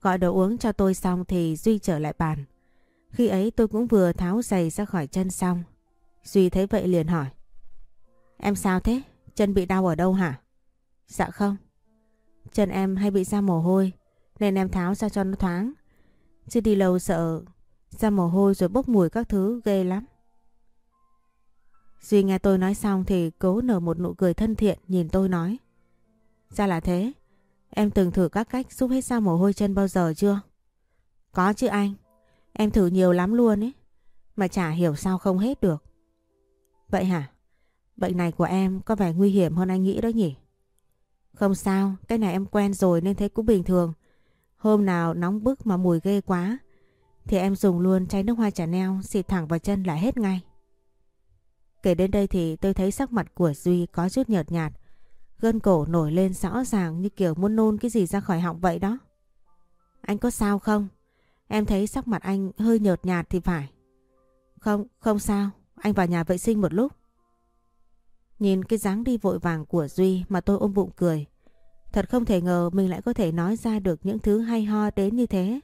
A: Gọi đồ uống cho tôi xong thì Duy trở lại bàn. Khi ấy tôi cũng vừa tháo giày ra khỏi chân xong. Duy thấy vậy liền hỏi. Em sao thế? Chân bị đau ở đâu hả? Dạ không. Chân em hay bị ra mồ hôi, nên em tháo ra cho nó thoáng. Chứ đi lâu sợ ra mồ hôi rồi bốc mùi các thứ, ghê lắm. Duy nghe tôi nói xong thì cố nở một nụ cười thân thiện, nhìn tôi nói. Ra là thế. Em từng thử các cách giúp hết ra mồ hôi chân bao giờ chưa? Có chứ anh. Em thử nhiều lắm luôn ấy. Mà chả hiểu sao không hết được. Vậy hả? Bệnh này của em có vẻ nguy hiểm hơn anh nghĩ đó nhỉ? Không sao, cái này em quen rồi nên thấy cũng bình thường. Hôm nào nóng bức mà mùi ghê quá thì em dùng luôn chai nước hoa trà neo xịt thẳng vào chân là hết ngay. Kể đến đây thì tôi thấy sắc mặt của Duy có chút nhợt nhạt. Gân cổ nổi lên rõ ràng như kiểu muốn nôn cái gì ra khỏi họng vậy đó. Anh có sao không? Em thấy sắc mặt anh hơi nhợt nhạt thì phải. Không, không sao. Anh vào nhà vệ sinh một lúc. Nhìn cái dáng đi vội vàng của Duy mà tôi ôm bụng cười. Thật không thể ngờ mình lại có thể nói ra được những thứ hay ho đến như thế.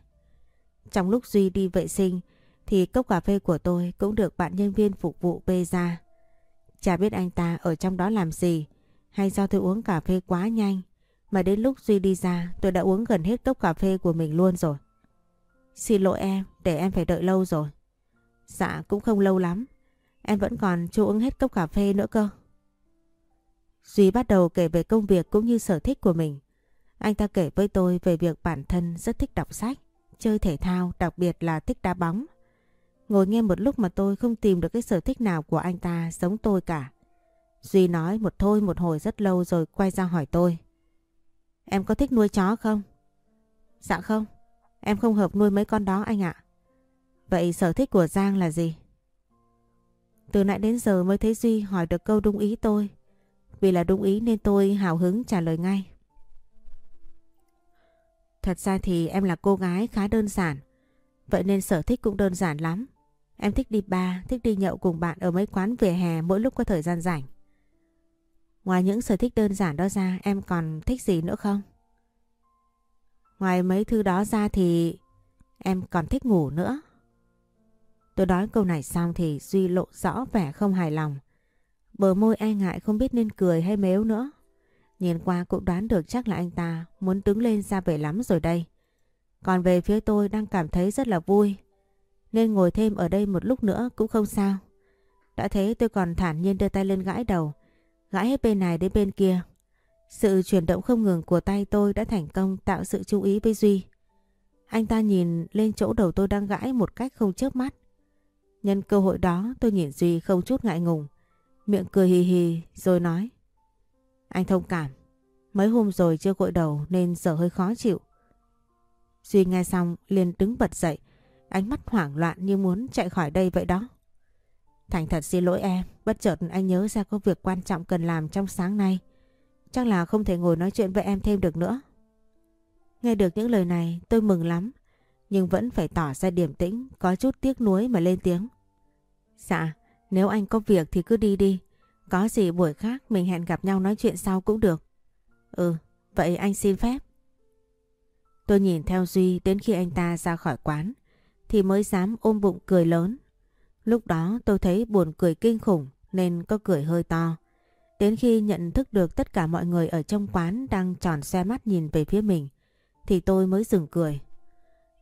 A: Trong lúc Duy đi vệ sinh thì cốc cà phê của tôi cũng được bạn nhân viên phục vụ bê ra. Chả biết anh ta ở trong đó làm gì hay do tôi uống cà phê quá nhanh mà đến lúc Duy đi ra tôi đã uống gần hết cốc cà phê của mình luôn rồi. Xin lỗi em, để em phải đợi lâu rồi. Dạ cũng không lâu lắm. Em vẫn còn chưa uống hết cốc cà phê nữa cơ. Duy bắt đầu kể về công việc cũng như sở thích của mình. Anh ta kể với tôi về việc bản thân rất thích đọc sách, chơi thể thao, đặc biệt là thích đá bóng. Ngồi nghe một lúc mà tôi không tìm được cái sở thích nào của anh ta giống tôi cả. Duy nói một thôi một hồi rất lâu rồi quay ra hỏi tôi. Em có thích nuôi chó không? Dạ không, em không hợp nuôi mấy con đó anh ạ. Vậy sở thích của Giang là gì? Từ nãy đến giờ mới thấy Duy hỏi được câu đúng ý tôi. Vì là đúng ý nên tôi hào hứng trả lời ngay. Thật ra thì em là cô gái khá đơn giản. Vậy nên sở thích cũng đơn giản lắm. Em thích đi bar, thích đi nhậu cùng bạn ở mấy quán vỉa hè mỗi lúc có thời gian rảnh. Ngoài những sở thích đơn giản đó ra em còn thích gì nữa không? Ngoài mấy thứ đó ra thì em còn thích ngủ nữa. Tôi nói câu này xong thì Duy lộ rõ vẻ không hài lòng. Bờ môi e ngại không biết nên cười hay mếu nữa. Nhìn qua cũng đoán được chắc là anh ta muốn đứng lên ra về lắm rồi đây. Còn về phía tôi đang cảm thấy rất là vui. Nên ngồi thêm ở đây một lúc nữa cũng không sao. Đã thế tôi còn thản nhiên đưa tay lên gãi đầu. Gãi hết bên này đến bên kia. Sự chuyển động không ngừng của tay tôi đã thành công tạo sự chú ý với Duy. Anh ta nhìn lên chỗ đầu tôi đang gãi một cách không chớp mắt. Nhân cơ hội đó tôi nhìn Duy không chút ngại ngùng. Miệng cười hì hì rồi nói. Anh thông cảm. Mấy hôm rồi chưa gội đầu nên giờ hơi khó chịu. Duy nghe xong liền đứng bật dậy. Ánh mắt hoảng loạn như muốn chạy khỏi đây vậy đó. Thành thật xin lỗi em. Bất chợt anh nhớ ra có việc quan trọng cần làm trong sáng nay. Chắc là không thể ngồi nói chuyện với em thêm được nữa. Nghe được những lời này tôi mừng lắm. Nhưng vẫn phải tỏ ra điềm tĩnh, có chút tiếc nuối mà lên tiếng. Dạ, nếu anh có việc thì cứ đi đi. Có gì buổi khác mình hẹn gặp nhau nói chuyện sau cũng được. Ừ, vậy anh xin phép. Tôi nhìn theo Duy đến khi anh ta ra khỏi quán thì mới dám ôm bụng cười lớn. Lúc đó tôi thấy buồn cười kinh khủng nên có cười hơi to. Đến khi nhận thức được tất cả mọi người ở trong quán đang tròn xe mắt nhìn về phía mình thì tôi mới dừng cười.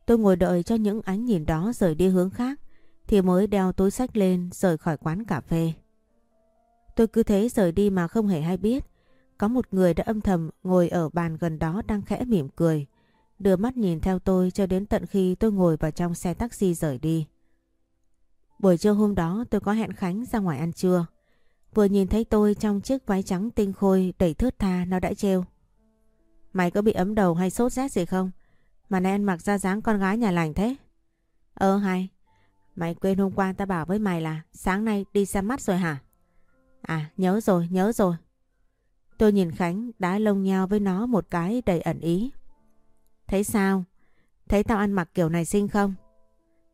A: Tôi ngồi đợi cho những ánh nhìn đó rời đi hướng khác thì mới đeo túi sách lên rời khỏi quán cà phê. Tôi cứ thế rời đi mà không hề hay biết. Có một người đã âm thầm ngồi ở bàn gần đó đang khẽ mỉm cười. Đưa mắt nhìn theo tôi cho đến tận khi tôi ngồi vào trong xe taxi rời đi. Buổi trưa hôm đó tôi có hẹn Khánh ra ngoài ăn trưa. Vừa nhìn thấy tôi trong chiếc váy trắng tinh khôi đầy thướt tha nó đã trêu. Mày có bị ấm đầu hay sốt rét gì không? Mà nay ăn mặc ra dáng con gái nhà lành thế. Ơ hay, mày quên hôm qua ta bảo với mày là sáng nay đi xem mắt rồi hả? À nhớ rồi, nhớ rồi. Tôi nhìn Khánh đã lông nhau với nó một cái đầy ẩn ý. Thấy sao? Thấy tao ăn mặc kiểu này xinh không?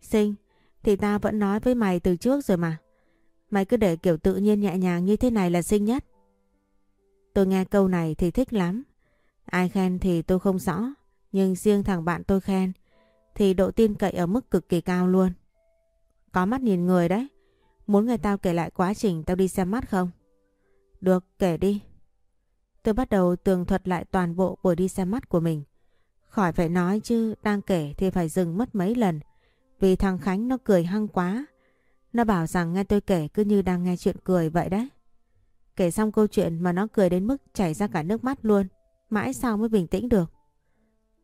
A: Xinh, thì tao vẫn nói với mày từ trước rồi mà. Mày cứ để kiểu tự nhiên nhẹ nhàng như thế này là xinh nhất. Tôi nghe câu này thì thích lắm. Ai khen thì tôi không rõ. Nhưng riêng thằng bạn tôi khen thì độ tin cậy ở mức cực kỳ cao luôn. Có mắt nhìn người đấy. Muốn người tao kể lại quá trình tao đi xem mắt không? Được, kể đi. Tôi bắt đầu tường thuật lại toàn bộ buổi đi xem mắt của mình. Khỏi phải nói chứ, đang kể thì phải dừng mất mấy lần. Vì thằng Khánh nó cười hăng quá. Nó bảo rằng nghe tôi kể cứ như đang nghe chuyện cười vậy đấy. Kể xong câu chuyện mà nó cười đến mức chảy ra cả nước mắt luôn. Mãi sau mới bình tĩnh được.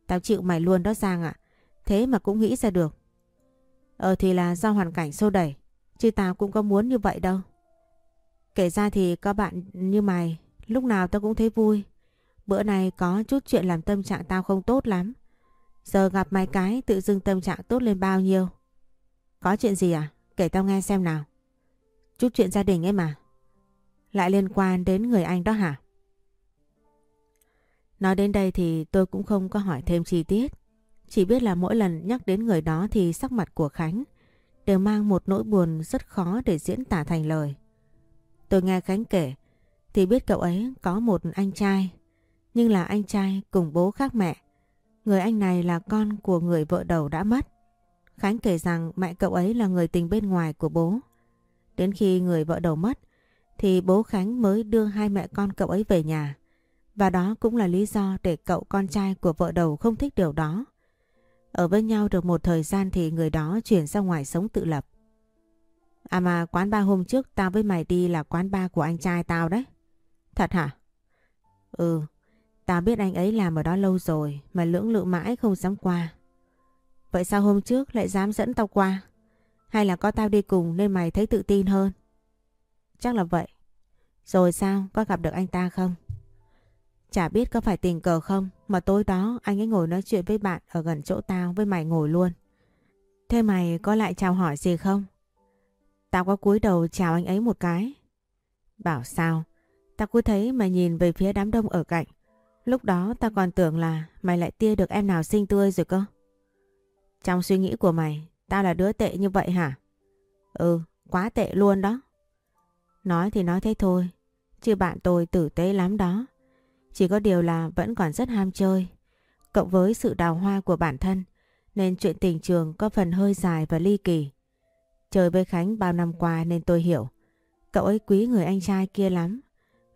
A: Tao chịu mày luôn đó Giang ạ. Thế mà cũng nghĩ ra được. Ờ thì là do hoàn cảnh xô đẩy. Chứ tao cũng có muốn như vậy đâu. Kể ra thì có bạn như mày, lúc nào tao cũng thấy vui. Bữa này có chút chuyện làm tâm trạng tao không tốt lắm. Giờ gặp mày cái tự dưng tâm trạng tốt lên bao nhiêu. Có chuyện gì à? Kể tao nghe xem nào. Chút chuyện gia đình ấy mà. Lại liên quan đến người anh đó hả? Nói đến đây thì tôi cũng không có hỏi thêm chi tiết. Chỉ biết là mỗi lần nhắc đến người đó thì sắc mặt của Khánh đều mang một nỗi buồn rất khó để diễn tả thành lời. Tôi nghe Khánh kể thì biết cậu ấy có một anh trai, nhưng là anh trai cùng bố khác mẹ. Người anh này là con của người vợ đầu đã mất. Khánh kể rằng mẹ cậu ấy là người tình bên ngoài của bố. Đến khi người vợ đầu mất thì bố Khánh mới đưa hai mẹ con cậu ấy về nhà. Và đó cũng là lý do để cậu con trai của vợ đầu không thích điều đó. Ở với nhau được một thời gian thì người đó chuyển ra ngoài sống tự lập. À mà quán ba hôm trước tao với mày đi là quán ba của anh trai tao đấy. Thật hả? Ừ, tao biết anh ấy làm ở đó lâu rồi mà lưỡng lự mãi không dám qua. Vậy sao hôm trước lại dám dẫn tao qua? Hay là có tao đi cùng nên mày thấy tự tin hơn? Chắc là vậy. Rồi sao? Có gặp được anh ta không? Chả biết có phải tình cờ không mà tối đó anh ấy ngồi nói chuyện với bạn ở gần chỗ tao với mày ngồi luôn. Thế mày có lại chào hỏi gì không? Tao có cúi đầu chào anh ấy một cái. Bảo sao? Tao cứ thấy mày nhìn về phía đám đông ở cạnh. Lúc đó tao còn tưởng là mày lại tia được em nào xinh tươi rồi cơ. Trong suy nghĩ của mày, tao là đứa tệ như vậy hả? Ừ, quá tệ luôn đó. Nói thì nói thế thôi, chứ bạn tôi tử tế lắm đó. Chỉ có điều là vẫn còn rất ham chơi. Cộng với sự đào hoa của bản thân, nên chuyện tình trường có phần hơi dài và ly kỳ. Chơi với Khánh bao năm qua nên tôi hiểu. Cậu ấy quý người anh trai kia lắm.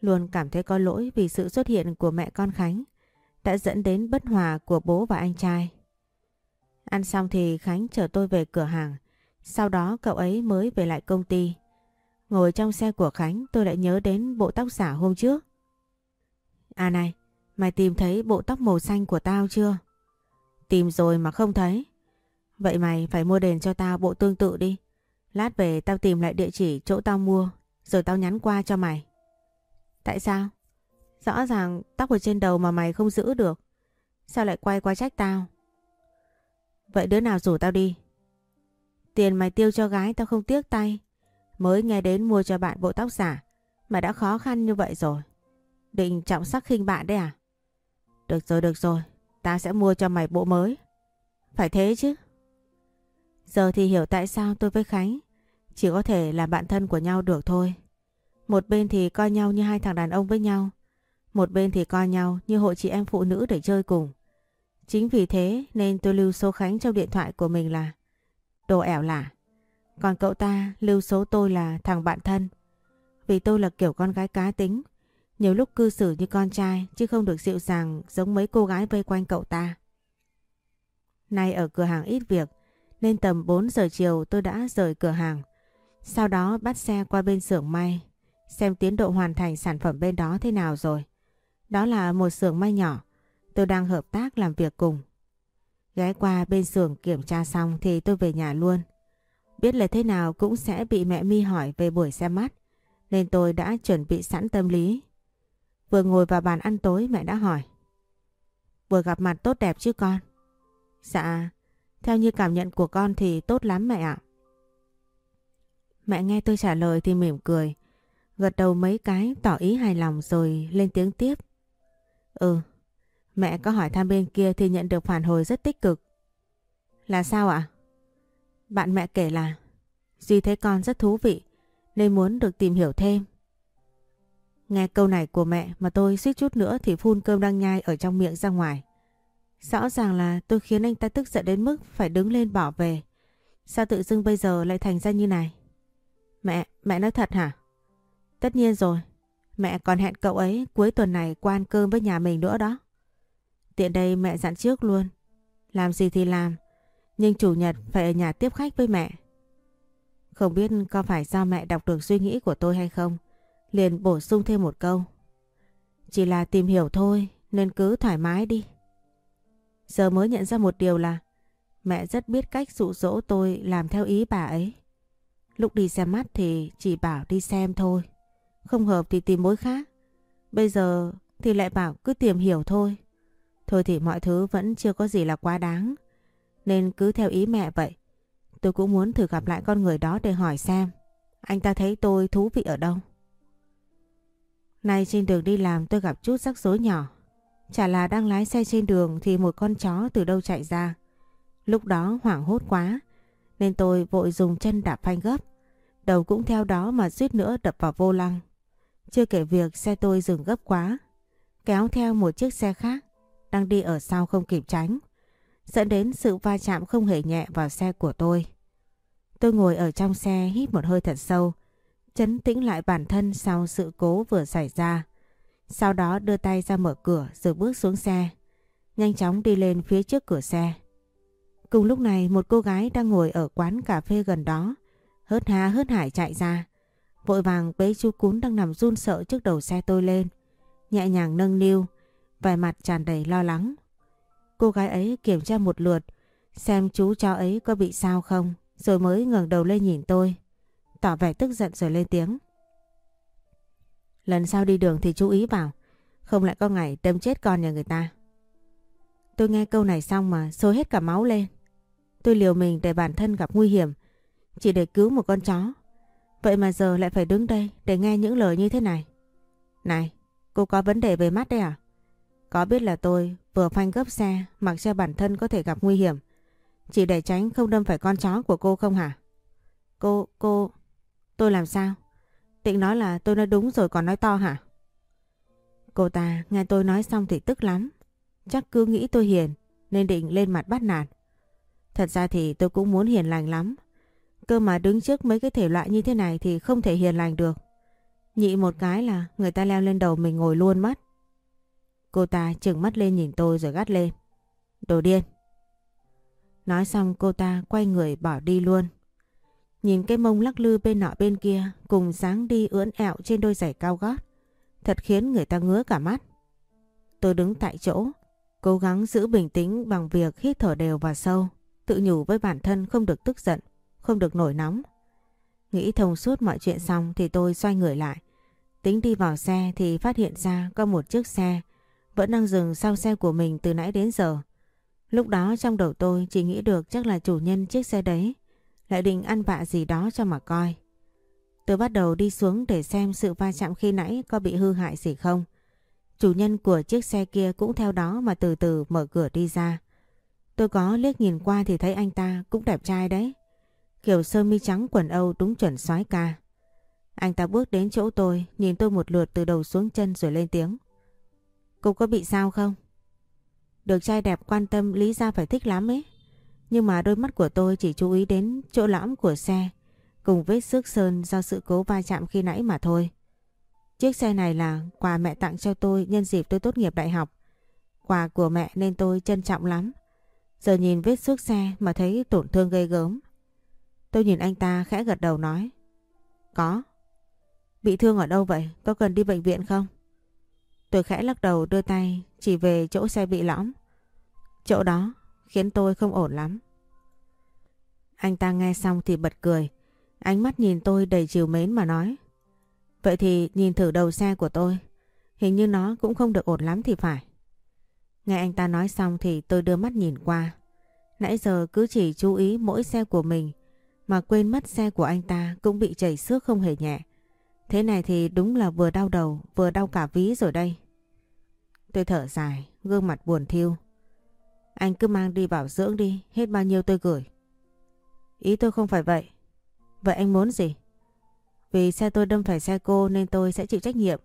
A: Luôn cảm thấy có lỗi vì sự xuất hiện của mẹ con Khánh đã dẫn đến bất hòa của bố và anh trai. Ăn xong thì Khánh chở tôi về cửa hàng. Sau đó cậu ấy mới về lại công ty. Ngồi trong xe của Khánh, tôi lại nhớ đến bộ tóc giả hôm trước. À này, mày tìm thấy bộ tóc màu xanh của tao chưa? Tìm rồi mà không thấy. Vậy mày phải mua đền cho tao bộ tương tự đi. Lát về tao tìm lại địa chỉ chỗ tao mua, rồi tao nhắn qua cho mày. Tại sao? Rõ ràng tóc ở trên đầu mà mày không giữ được. Sao lại quay qua trách tao? Vậy đứa nào rủ tao đi? Tiền mày tiêu cho gái tao không tiếc tay. Mới nghe đến mua cho bạn bộ tóc giả mà đã khó khăn như vậy rồi. Định trọng sắc khinh bạn đấy à? Được rồi, được rồi. Ta sẽ mua cho mày bộ mới. Phải thế chứ. Giờ thì hiểu tại sao tôi với Khánh chỉ có thể là bạn thân của nhau được thôi. Một bên thì coi nhau như hai thằng đàn ông với nhau. Một bên thì coi nhau như hội chị em phụ nữ để chơi cùng. Chính vì thế nên tôi lưu số Khánh trong điện thoại của mình là đồ ẻo lả. Còn cậu ta lưu số tôi là thằng bạn thân. Vì tôi là kiểu con gái cá tính. Nhiều lúc cư xử như con trai, chứ không được dịu dàng giống mấy cô gái vây quanh cậu ta. Nay ở cửa hàng ít việc, nên tầm 4 giờ chiều tôi đã rời cửa hàng. Sau đó bắt xe qua bên xưởng may, xem tiến độ hoàn thành sản phẩm bên đó thế nào rồi. Đó là một xưởng may nhỏ, tôi đang hợp tác làm việc cùng. Ghé qua bên xưởng kiểm tra xong thì tôi về nhà luôn. Biết là thế nào cũng sẽ bị mẹ mi hỏi về buổi xem mắt, nên tôi đã chuẩn bị sẵn tâm lý Vừa ngồi vào bàn ăn tối mẹ đã hỏi. vừa gặp mặt tốt đẹp chứ con? Dạ, theo như cảm nhận của con thì tốt lắm mẹ ạ. Mẹ nghe tôi trả lời thì mỉm cười, gật đầu mấy cái tỏ ý hài lòng rồi lên tiếng tiếp. Ừ, mẹ có hỏi thăm bên kia thì nhận được phản hồi rất tích cực. Là sao ạ? Bạn mẹ kể là Duy thấy con rất thú vị nên muốn được tìm hiểu thêm. Nghe câu này của mẹ mà tôi suýt chút nữa thì phun cơm đang nhai ở trong miệng ra ngoài. Rõ ràng là tôi khiến anh ta tức giận đến mức phải đứng lên bỏ về. Sao tự dưng bây giờ lại thành ra như này? Mẹ, mẹ nói thật hả? Tất nhiên rồi. Mẹ còn hẹn cậu ấy cuối tuần này qua ăn cơm với nhà mình nữa đó. Tiện đây mẹ dặn trước luôn. Làm gì thì làm. Nhưng chủ nhật phải ở nhà tiếp khách với mẹ. Không biết có phải do mẹ đọc được suy nghĩ của tôi hay không? Liền bổ sung thêm một câu. Chỉ là tìm hiểu thôi, nên cứ thoải mái đi. Giờ mới nhận ra một điều là, mẹ rất biết cách dụ dỗ tôi làm theo ý bà ấy. Lúc đi xem mắt thì chỉ bảo đi xem thôi. Không hợp thì tìm mối khác. Bây giờ thì lại bảo cứ tìm hiểu thôi. Thôi thì mọi thứ vẫn chưa có gì là quá đáng. Nên cứ theo ý mẹ vậy. Tôi cũng muốn thử gặp lại con người đó để hỏi xem. Anh ta thấy tôi thú vị ở đâu. Nay trên đường đi làm tôi gặp chút rắc rối nhỏ. Chả là đang lái xe trên đường thì một con chó từ đâu chạy ra. Lúc đó hoảng hốt quá, nên tôi vội dùng chân đạp phanh gấp. Đầu cũng theo đó mà suýt nữa đập vào vô lăng. Chưa kể việc xe tôi dừng gấp quá. Kéo theo một chiếc xe khác, đang đi ở sau không kịp tránh. Dẫn đến sự va chạm không hề nhẹ vào xe của tôi. Tôi ngồi ở trong xe hít một hơi thật sâu. Chấn tĩnh lại bản thân sau sự cố vừa xảy ra. Sau đó đưa tay ra mở cửa, rồi bước xuống xe. Nhanh chóng đi lên phía trước cửa xe. Cùng lúc này, một cô gái đang ngồi ở quán cà phê gần đó. Hớt há hớt hải chạy ra. Vội vàng bế chú cún đang nằm run sợ trước đầu xe tôi lên. Nhẹ nhàng nâng niu. Vẻ mặt tràn đầy lo lắng. Cô gái ấy kiểm tra một lượt. Xem chú chó ấy có bị sao không. Rồi mới ngẩng đầu lên nhìn tôi. Tỏ vẻ tức giận rồi lên tiếng. Lần sau đi đường thì chú ý vào. Không lại có ngày đâm chết con nhà người ta. Tôi nghe câu này xong mà sôi hết cả máu lên. Tôi liều mình để bản thân gặp nguy hiểm. Chỉ để cứu một con chó. Vậy mà giờ lại phải đứng đây để nghe những lời như thế này. Này, cô có vấn đề về mắt đấy à? Có biết là tôi vừa phanh gấp xe mặc cho bản thân có thể gặp nguy hiểm. Chỉ để tránh không đâm phải con chó của cô không hả? Cô, cô... Tôi làm sao? Tịnh nói là tôi nói đúng rồi còn nói to hả? Cô ta nghe tôi nói xong thì tức lắm. Chắc cứ nghĩ tôi hiền, nên định lên mặt bắt nạt. Thật ra thì tôi cũng muốn hiền lành lắm. Cơ mà đứng trước mấy cái thể loại như thế này thì không thể hiền lành được. Nhị một cái là người ta leo lên đầu mình ngồi luôn mất. Cô ta trừng mắt lên nhìn tôi rồi gắt lên. Đồ điên. Nói xong cô ta quay người bỏ đi luôn. Nhìn cái mông lắc lư bên nọ bên kia cùng dáng đi ưỡn ẹo trên đôi giày cao gót. Thật khiến người ta ngứa cả mắt. Tôi đứng tại chỗ, cố gắng giữ bình tĩnh bằng việc hít thở đều và sâu. Tự nhủ với bản thân không được tức giận, không được nổi nóng. Nghĩ thông suốt mọi chuyện xong thì tôi xoay người lại. Tính đi vào xe thì phát hiện ra có một chiếc xe vẫn đang dừng sau xe của mình từ nãy đến giờ. Lúc đó trong đầu tôi chỉ nghĩ được chắc là chủ nhân chiếc xe đấy lại định ăn vạ gì đó cho mà coi. Tôi bắt đầu đi xuống để xem sự va chạm khi nãy có bị hư hại gì không. Chủ nhân của chiếc xe kia cũng theo đó mà từ từ mở cửa đi ra. Tôi có liếc nhìn qua thì thấy anh ta cũng đẹp trai đấy. Kiểu sơ mi trắng quần Âu đúng chuẩn soái ca. Anh ta bước đến chỗ tôi, nhìn tôi một lượt từ đầu xuống chân rồi lên tiếng. Cô có bị sao không? Được trai đẹp quan tâm lý ra phải thích lắm ấy. Nhưng mà đôi mắt của tôi chỉ chú ý đến chỗ lõm của xe, cùng vết xước sơn do sự cố va chạm khi nãy mà thôi. Chiếc xe này là quà mẹ tặng cho tôi nhân dịp tôi tốt nghiệp đại học. Quà của mẹ nên tôi trân trọng lắm. Giờ nhìn vết xước xe mà thấy tổn thương gây gớm. Tôi nhìn anh ta khẽ gật đầu nói. Có. Bị thương ở đâu vậy? Có cần đi bệnh viện không? Tôi khẽ lắc đầu đưa tay chỉ về chỗ xe bị lõm. Chỗ đó khiến tôi không ổn lắm. Anh ta nghe xong thì bật cười. Ánh mắt nhìn tôi đầy chiều mến mà nói. Vậy thì nhìn thử đầu xe của tôi. Hình như nó cũng không được ổn lắm thì phải. Nghe anh ta nói xong thì tôi đưa mắt nhìn qua. Nãy giờ cứ chỉ chú ý mỗi xe của mình mà quên mất xe của anh ta cũng bị chảy xước không hề nhẹ. Thế này thì đúng là vừa đau đầu vừa đau cả ví rồi đây. Tôi thở dài, gương mặt buồn thiêu. Anh cứ mang đi bảo dưỡng đi, hết bao nhiêu tôi gửi. Ý tôi không phải vậy. Vậy anh muốn gì? Vì xe tôi đâm phải xe cô nên tôi sẽ chịu trách nhiệm.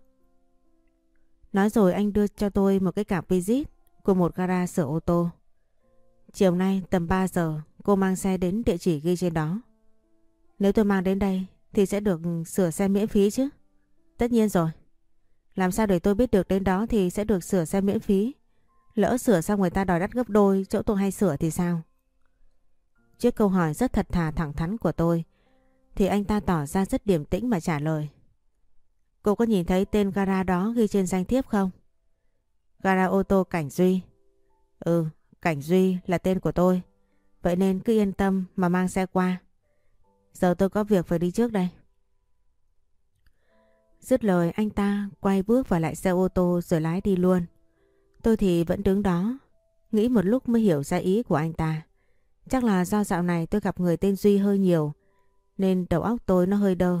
A: Nói rồi anh đưa cho tôi một cái cặp visit của một gara sửa ô tô. Chiều nay tầm 3 giờ cô mang xe đến địa chỉ ghi trên đó. Nếu tôi mang đến đây thì sẽ được sửa xe miễn phí chứ. Tất nhiên rồi. Làm sao để tôi biết được đến đó thì sẽ được sửa xe miễn phí. Lỡ sửa xong người ta đòi đắt gấp đôi chỗ tôi hay sửa thì sao? Trước câu hỏi rất thật thà thẳng thắn của tôi thì anh ta tỏ ra rất điềm tĩnh mà trả lời. Cô có nhìn thấy tên gara đó ghi trên danh thiếp không? Gara ô tô Cảnh Duy. Ừ, Cảnh Duy là tên của tôi. Vậy nên cứ yên tâm mà mang xe qua. Giờ tôi có việc phải đi trước đây. Dứt lời anh ta quay bước vào lại xe ô tô rồi lái đi luôn. Tôi thì vẫn đứng đó, nghĩ một lúc mới hiểu ra ý của anh ta. Chắc là do dạo này tôi gặp người tên Duy hơi nhiều, nên đầu óc tôi nó hơi đơ.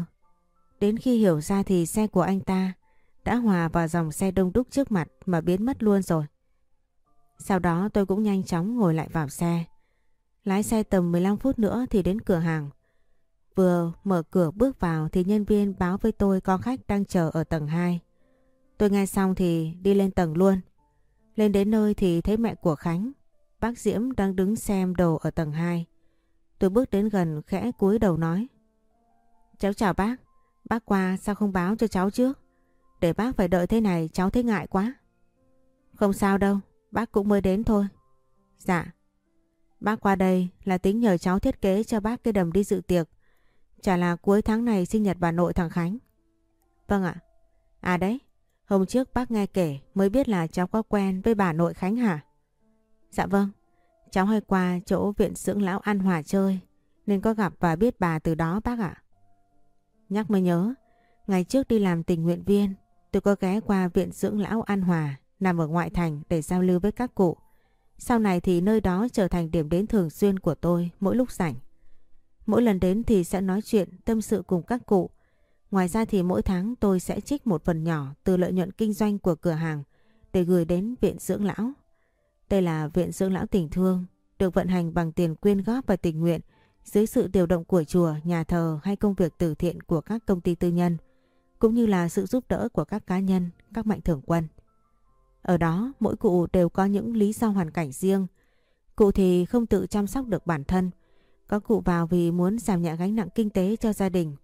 A: Đến khi hiểu ra thì xe của anh ta đã hòa vào dòng xe đông đúc trước mặt mà biến mất luôn rồi. Sau đó tôi cũng nhanh chóng ngồi lại vào xe. Lái xe tầm 15 phút nữa thì đến cửa hàng. Vừa mở cửa bước vào thì nhân viên báo với tôi có khách đang chờ ở tầng 2. Tôi nghe xong thì đi lên tầng luôn. Lên đến nơi thì thấy mẹ của Khánh, bác Diễm đang đứng xem đồ ở tầng 2. Tôi bước đến gần khẽ cúi đầu nói. Cháu chào bác, bác qua sao không báo cho cháu trước? Để bác phải đợi thế này cháu thấy ngại quá. Không sao đâu, bác cũng mới đến thôi. Dạ. Bác qua đây là tính nhờ cháu thiết kế cho bác cái đầm đi dự tiệc. Chả là cuối tháng này sinh nhật bà nội thằng Khánh. Vâng ạ. À đấy, hôm trước bác nghe kể mới biết là cháu có quen với bà nội Khánh hả? Dạ vâng. Cháu hay qua chỗ viện dưỡng lão An Hòa chơi nên có gặp và biết bà từ đó bác ạ. Nhắc mới nhớ, ngày trước đi làm tình nguyện viên tôi có ghé qua viện dưỡng lão An Hòa nằm ở ngoại thành để giao lưu với các cụ. Sau này thì nơi đó trở thành điểm đến thường xuyên của tôi mỗi lúc rảnh. Mỗi lần đến thì sẽ nói chuyện, tâm sự cùng các cụ. Ngoài ra thì mỗi tháng tôi sẽ trích một phần nhỏ từ lợi nhuận kinh doanh của cửa hàng để gửi đến viện dưỡng lão. Đây là viện dưỡng lão tình thương, được vận hành bằng tiền quyên góp và tình nguyện dưới sự điều động của chùa, nhà thờ hay công việc từ thiện của các công ty tư nhân, cũng như là sự giúp đỡ của các cá nhân, các mạnh thường quân. Ở đó mỗi cụ đều có những lý do hoàn cảnh riêng. Cụ thì không tự chăm sóc được bản thân. Có cụ vào vì muốn giảm nhẹ gánh nặng kinh tế cho gia đình.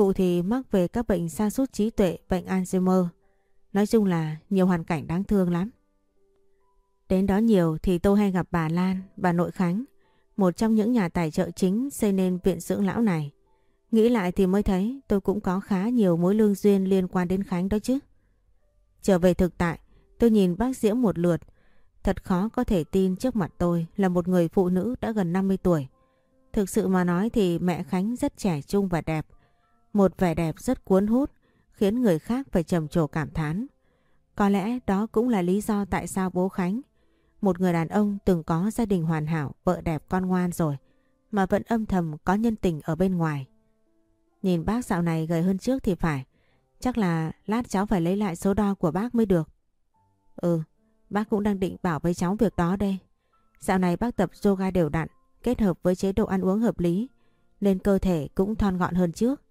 A: Cụ thì mắc về các bệnh sa sút trí tuệ, bệnh Alzheimer. Nói chung là nhiều hoàn cảnh đáng thương lắm. Đến đó nhiều thì tôi hay gặp bà Lan, bà Nội Khánh, một trong những nhà tài trợ chính xây nên viện dưỡng lão này. Nghĩ lại thì mới thấy tôi cũng có khá nhiều mối lương duyên liên quan đến Khánh đó chứ. Trở về thực tại, Tôi nhìn bác Diễm một lượt, thật khó có thể tin trước mặt tôi là một người phụ nữ đã gần 50 tuổi. Thực sự mà nói thì mẹ Khánh rất trẻ trung và đẹp. Một vẻ đẹp rất cuốn hút, khiến người khác phải trầm trồ cảm thán. Có lẽ đó cũng là lý do tại sao bố Khánh, một người đàn ông từng có gia đình hoàn hảo, vợ đẹp con ngoan rồi, mà vẫn âm thầm có nhân tình ở bên ngoài. Nhìn bác dạo này gầy hơn trước thì phải, chắc là lát cháu phải lấy lại số đo của bác mới được. Ừ, bác cũng đang định bảo với cháu việc đó đây. Dạo này bác tập yoga đều đặn, kết hợp với chế độ ăn uống hợp lý, nên cơ thể cũng thon gọn hơn trước.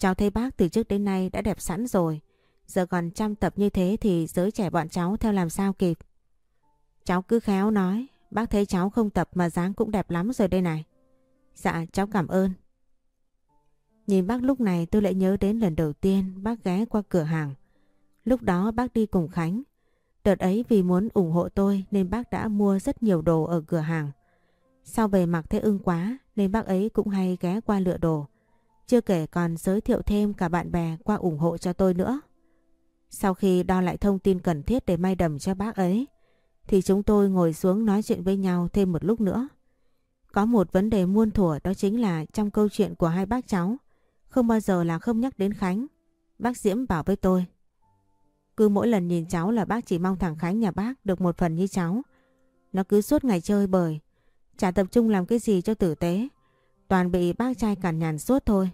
A: Cháu thấy bác từ trước đến nay đã đẹp sẵn rồi, giờ còn chăm tập như thế thì giới trẻ bọn cháu theo làm sao kịp. Cháu cứ khéo nói, bác thấy cháu không tập mà dáng cũng đẹp lắm rồi đây này. Dạ, cháu cảm ơn. Nhìn bác lúc này tôi lại nhớ đến lần đầu tiên bác ghé qua cửa hàng. Lúc đó bác đi cùng Khánh. Đợt ấy vì muốn ủng hộ tôi nên bác đã mua rất nhiều đồ ở cửa hàng. Sau về mặc thấy ưng quá nên bác ấy cũng hay ghé qua lựa đồ. Chưa kể còn giới thiệu thêm cả bạn bè qua ủng hộ cho tôi nữa. Sau khi đo lại thông tin cần thiết để may đầm cho bác ấy, thì chúng tôi ngồi xuống nói chuyện với nhau thêm một lúc nữa. Có một vấn đề muôn thuở đó chính là trong câu chuyện của hai bác cháu, không bao giờ là không nhắc đến Khánh. Bác Diễm bảo với tôi. Cứ mỗi lần nhìn cháu là bác chỉ mong thằng Khánh nhà bác được một phần như cháu. Nó cứ suốt ngày chơi bời. Chả tập trung làm cái gì cho tử tế. Toàn bị bác trai cản nhàn suốt thôi.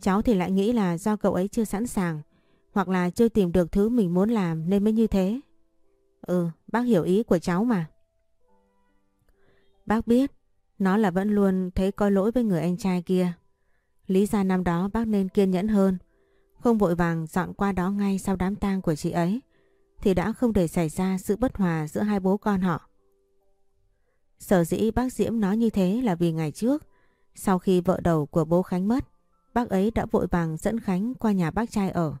A: Cháu thì lại nghĩ là do cậu ấy chưa sẵn sàng. Hoặc là chưa tìm được thứ mình muốn làm nên mới như thế. Ừ, bác hiểu ý của cháu mà. Bác biết, nó là vẫn luôn thấy có lỗi với người anh trai kia. Lý ra năm đó bác nên kiên nhẫn hơn. Không vội vàng dọn qua đó ngay sau đám tang của chị ấy. Thì đã không để xảy ra sự bất hòa giữa hai bố con họ. Sở dĩ bác Diễm nói như thế là vì ngày trước, sau khi vợ đầu của bố Khánh mất, bác ấy đã vội vàng dẫn Khánh qua nhà bác trai ở.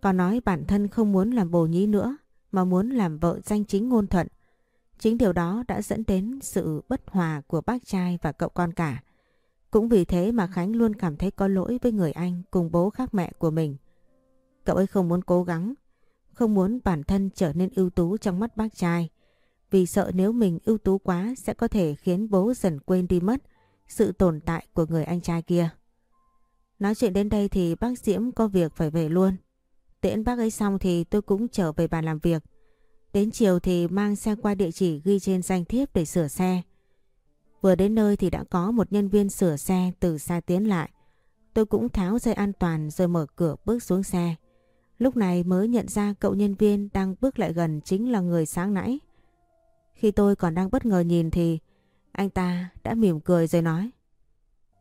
A: Còn nói bản thân không muốn làm bồ nhí nữa, mà muốn làm vợ danh chính ngôn thuận. Chính điều đó đã dẫn đến sự bất hòa của bác trai và cậu con cả. Cũng vì thế mà Khánh luôn cảm thấy có lỗi với người anh cùng bố khác mẹ của mình. Cậu ấy không muốn cố gắng, không muốn bản thân trở nên ưu tú trong mắt bác trai. Vì sợ nếu mình ưu tú quá sẽ có thể khiến bố dần quên đi mất sự tồn tại của người anh trai kia. Nói chuyện đến đây thì bác Diễm có việc phải về luôn. Tiễn bác ấy xong thì tôi cũng trở về bàn làm việc. Đến chiều thì mang xe qua địa chỉ ghi trên danh thiếp để sửa xe. Vừa đến nơi thì đã có một nhân viên sửa xe từ xa tiến lại. Tôi cũng tháo dây an toàn rồi mở cửa bước xuống xe. Lúc này mới nhận ra cậu nhân viên đang bước lại gần chính là người sáng nãy. Khi tôi còn đang bất ngờ nhìn thì anh ta đã mỉm cười rồi nói.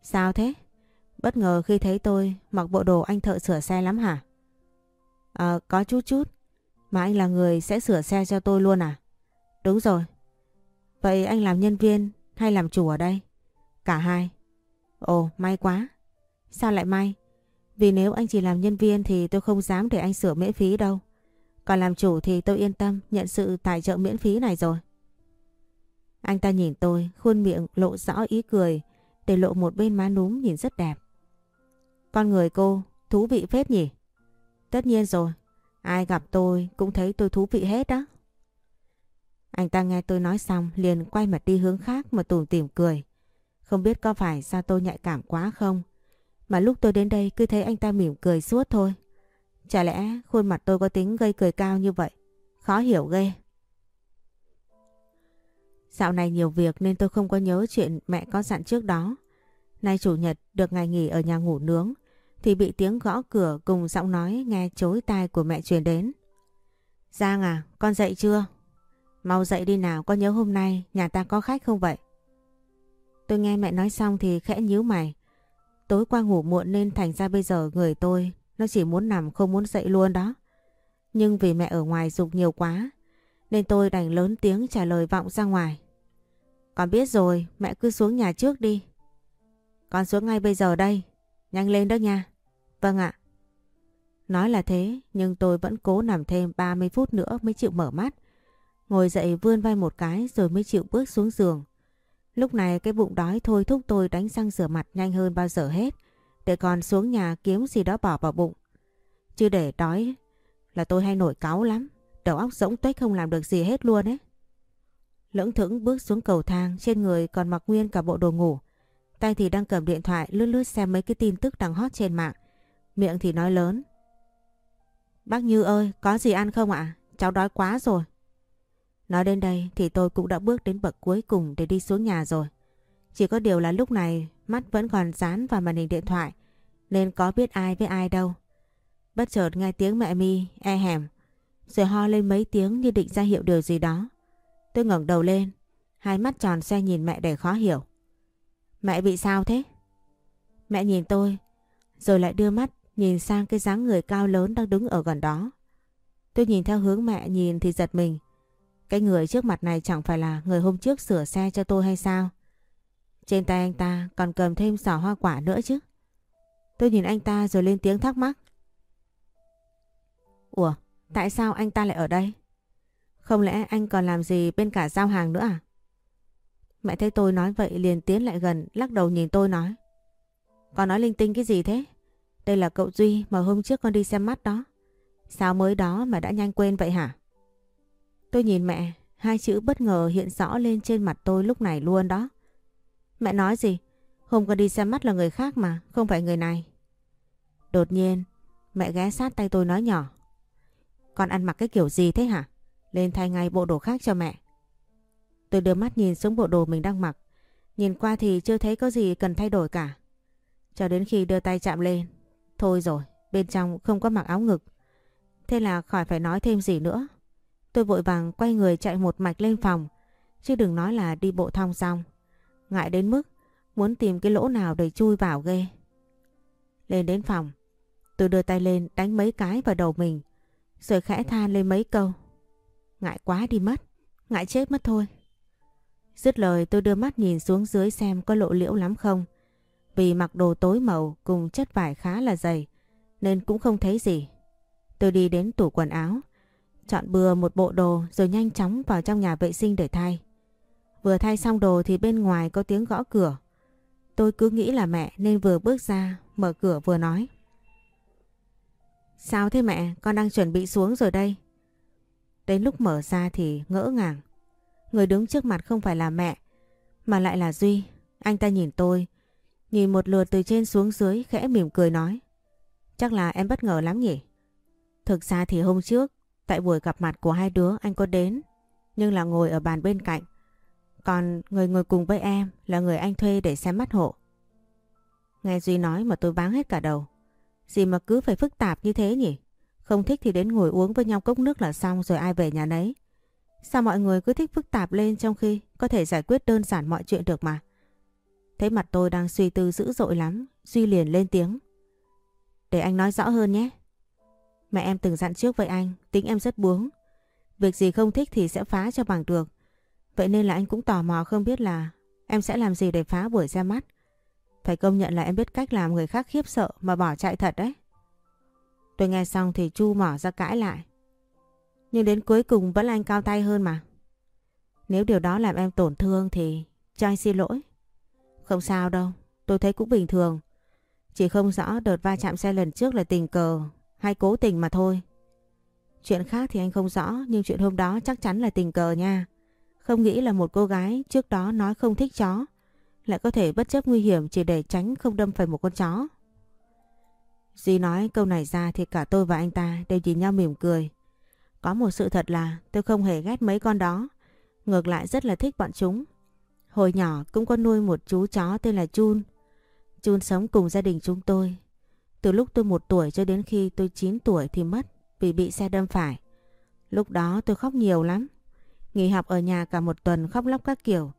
A: Sao thế? Bất ngờ khi thấy tôi mặc bộ đồ anh thợ sửa xe lắm hả? Ờ, có chút chút. Mà anh là người sẽ sửa xe cho tôi luôn à? Đúng rồi. Vậy anh làm nhân viên hay làm chủ ở đây? Cả hai. Ồ, may quá. Sao lại may? Vì nếu anh chỉ làm nhân viên thì tôi không dám để anh sửa miễn phí đâu. Còn làm chủ thì tôi yên tâm nhận sự tài trợ miễn phí này rồi. Anh ta nhìn tôi, khuôn miệng lộ rõ ý cười, để lộ một bên má núm nhìn rất đẹp. Con người cô, thú vị phết nhỉ? Tất nhiên rồi, ai gặp tôi cũng thấy tôi thú vị hết đó. Anh ta nghe tôi nói xong liền quay mặt đi hướng khác mà tủm tỉm cười. Không biết có phải do tôi nhạy cảm quá không? Mà lúc tôi đến đây cứ thấy anh ta mỉm cười suốt thôi. Chả lẽ khuôn mặt tôi có tính gây cười cao như vậy? Khó hiểu ghê. Dạo này nhiều việc nên tôi không có nhớ chuyện mẹ có dặn trước đó. Nay chủ nhật được ngày nghỉ ở nhà ngủ nướng thì bị tiếng gõ cửa cùng giọng nói nghe chối tai của mẹ truyền đến. Giang à, con dậy chưa? Mau dậy đi nào, có nhớ hôm nay nhà ta có khách không vậy? Tôi nghe mẹ nói xong thì khẽ nhíu mày. Tối qua ngủ muộn nên thành ra bây giờ người tôi nó chỉ muốn nằm không muốn dậy luôn đó. Nhưng vì mẹ ở ngoài dục nhiều quá nên tôi đành lớn tiếng trả lời vọng ra ngoài. Con biết rồi, mẹ cứ xuống nhà trước đi. Con xuống ngay bây giờ đây. Nhanh lên đó nha. Vâng ạ. Nói là thế, nhưng tôi vẫn cố nằm thêm 30 phút nữa mới chịu mở mắt. Ngồi dậy vươn vai một cái rồi mới chịu bước xuống giường. Lúc này cái bụng đói thôi thúc tôi đánh răng rửa mặt nhanh hơn bao giờ hết. Để còn xuống nhà kiếm gì đó bỏ vào bụng. Chứ để đói là tôi hay nổi cáu lắm. Đầu óc rỗng tuếch không làm được gì hết luôn ấy. Lưỡng thững bước xuống cầu thang trên người còn mặc nguyên cả bộ đồ ngủ. Tay thì đang cầm điện thoại lướt lướt xem mấy cái tin tức đang hot trên mạng. Miệng thì nói lớn. Bác Như ơi, có gì ăn không ạ? Cháu đói quá rồi. Nói đến đây thì tôi cũng đã bước đến bậc cuối cùng để đi xuống nhà rồi. Chỉ có điều là lúc này mắt vẫn còn dán vào màn hình điện thoại nên có biết ai với ai đâu. Bất chợt nghe tiếng mẹ mi e hẻm rồi ho lên mấy tiếng như định ra hiệu điều gì đó. Tôi ngẩng đầu lên, hai mắt tròn xoe nhìn mẹ để khó hiểu. Mẹ bị sao thế? Mẹ nhìn tôi, rồi lại đưa mắt nhìn sang cái dáng người cao lớn đang đứng ở gần đó. Tôi nhìn theo hướng mẹ nhìn thì giật mình. Cái người trước mặt này chẳng phải là người hôm trước sửa xe cho tôi hay sao? Trên tay anh ta còn cầm thêm sỏ hoa quả nữa chứ. Tôi nhìn anh ta rồi lên tiếng thắc mắc. Ủa, tại sao anh ta lại ở đây? Không lẽ anh còn làm gì bên cả giao hàng nữa à? Mẹ thấy tôi nói vậy liền tiến lại gần lắc đầu nhìn tôi nói. Con nói linh tinh cái gì thế? Đây là cậu Duy mà hôm trước con đi xem mắt đó. Sao mới đó mà đã nhanh quên vậy hả? Tôi nhìn mẹ, hai chữ bất ngờ hiện rõ lên trên mặt tôi lúc này luôn đó. Mẹ nói gì? Hôm con đi xem mắt là người khác mà, không phải người này. Đột nhiên, mẹ ghé sát tay tôi nói nhỏ. Con ăn mặc cái kiểu gì thế hả? Lên thay ngay bộ đồ khác cho mẹ. Tôi đưa mắt nhìn xuống bộ đồ mình đang mặc. Nhìn qua thì chưa thấy có gì cần thay đổi cả. Cho đến khi đưa tay chạm lên. Thôi rồi, bên trong không có mặc áo ngực. Thế là khỏi phải nói thêm gì nữa. Tôi vội vàng quay người chạy một mạch lên phòng. Chứ đừng nói là đi bộ thong xong. Ngại đến mức muốn tìm cái lỗ nào để chui vào ghê. Lên đến phòng. Tôi đưa tay lên đánh mấy cái vào đầu mình. Rồi khẽ than lên mấy câu. Ngại quá đi mất. Ngại chết mất thôi. Dứt lời tôi đưa mắt nhìn xuống dưới xem có lộ liễu lắm không. Vì mặc đồ tối màu cùng chất vải khá là dày nên cũng không thấy gì. Tôi đi đến tủ quần áo, chọn bừa một bộ đồ rồi nhanh chóng vào trong nhà vệ sinh để thay. Vừa thay xong đồ thì bên ngoài có tiếng gõ cửa. Tôi cứ nghĩ là mẹ nên vừa bước ra mở cửa vừa nói. Sao thế mẹ? Con đang chuẩn bị xuống rồi đây. Đến lúc mở ra thì ngỡ ngàng. Người đứng trước mặt không phải là mẹ mà lại là Duy. Anh ta nhìn tôi, nhìn một lượt từ trên xuống dưới khẽ mỉm cười nói. Chắc là em bất ngờ lắm nhỉ? Thực ra thì hôm trước, tại buổi gặp mặt của hai đứa anh có đến, nhưng là ngồi ở bàn bên cạnh. Còn người ngồi cùng với em là người anh thuê để xem mắt hộ. Nghe Duy nói mà tôi báng hết cả đầu. Gì mà cứ phải phức tạp như thế nhỉ? Không thích thì đến ngồi uống với nhau cốc nước là xong rồi ai về nhà nấy. Sao mọi người cứ thích phức tạp lên trong khi có thể giải quyết đơn giản mọi chuyện được mà? Thấy mặt tôi đang suy tư dữ dội lắm, Duy liền lên tiếng. Để anh nói rõ hơn nhé. Mẹ em từng dặn trước với anh, tính em rất buống. Việc gì không thích thì sẽ phá cho bằng được. Vậy nên là anh cũng tò mò không biết là em sẽ làm gì để phá buổi ra mắt. Phải công nhận là em biết cách làm người khác khiếp sợ mà bỏ chạy thật đấy. Tôi nghe xong thì Chu mỏ ra cãi lại. Nhưng đến cuối cùng vẫn là anh cao tay hơn mà. Nếu điều đó làm em tổn thương thì cho anh xin lỗi. Không sao đâu, tôi thấy cũng bình thường. Chỉ không rõ đợt va chạm xe lần trước là tình cờ hay cố tình mà thôi. Chuyện khác thì anh không rõ nhưng chuyện hôm đó chắc chắn là tình cờ nha. Không nghĩ là một cô gái trước đó nói không thích chó lại có thể bất chấp nguy hiểm chỉ để tránh không đâm phải một con chó. Duy nói câu này ra thì cả tôi và anh ta đều nhìn nhau mỉm cười. Có một sự thật là tôi không hề ghét mấy con đó. Ngược lại rất là thích bọn chúng. Hồi nhỏ cũng có nuôi một chú chó tên là Chun. Chun sống cùng gia đình chúng tôi. Từ lúc tôi một tuổi cho đến khi tôi 9 tuổi thì mất vì bị xe đâm phải. Lúc đó tôi khóc nhiều lắm. Nghỉ học ở nhà cả một tuần khóc lóc các kiểu.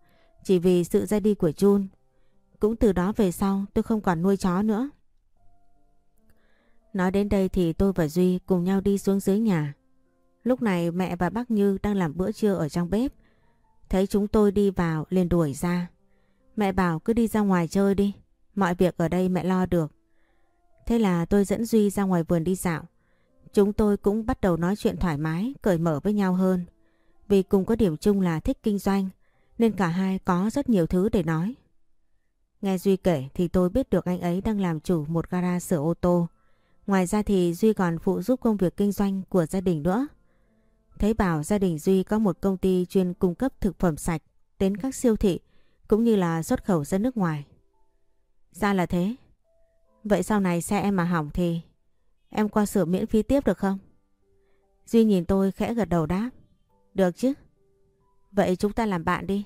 A: Chỉ vì sự ra đi của Chun. Cũng từ đó về sau tôi không còn nuôi chó nữa. Nói đến đây thì tôi và Duy cùng nhau đi xuống dưới nhà. Lúc này mẹ và bác Như đang làm bữa trưa ở trong bếp. Thấy chúng tôi đi vào liền đuổi ra. Mẹ bảo cứ đi ra ngoài chơi đi. Mọi việc ở đây mẹ lo được. Thế là tôi dẫn Duy ra ngoài vườn đi dạo. Chúng tôi cũng bắt đầu nói chuyện thoải mái, cởi mở với nhau hơn. Vì cùng có điểm chung là thích kinh doanh, nên cả hai có rất nhiều thứ để nói. Nghe Duy kể thì tôi biết được anh ấy đang làm chủ một gara sửa ô tô. Ngoài ra thì Duy còn phụ giúp công việc kinh doanh của gia đình nữa. Thấy bảo gia đình Duy có một công ty chuyên cung cấp thực phẩm sạch đến các siêu thị, cũng như là xuất khẩu ra nước ngoài. Ra là thế. Vậy sau này xe em mà hỏng thì em qua sửa miễn phí tiếp được không? Duy nhìn tôi khẽ gật đầu đáp. Được chứ. Vậy chúng ta làm bạn đi.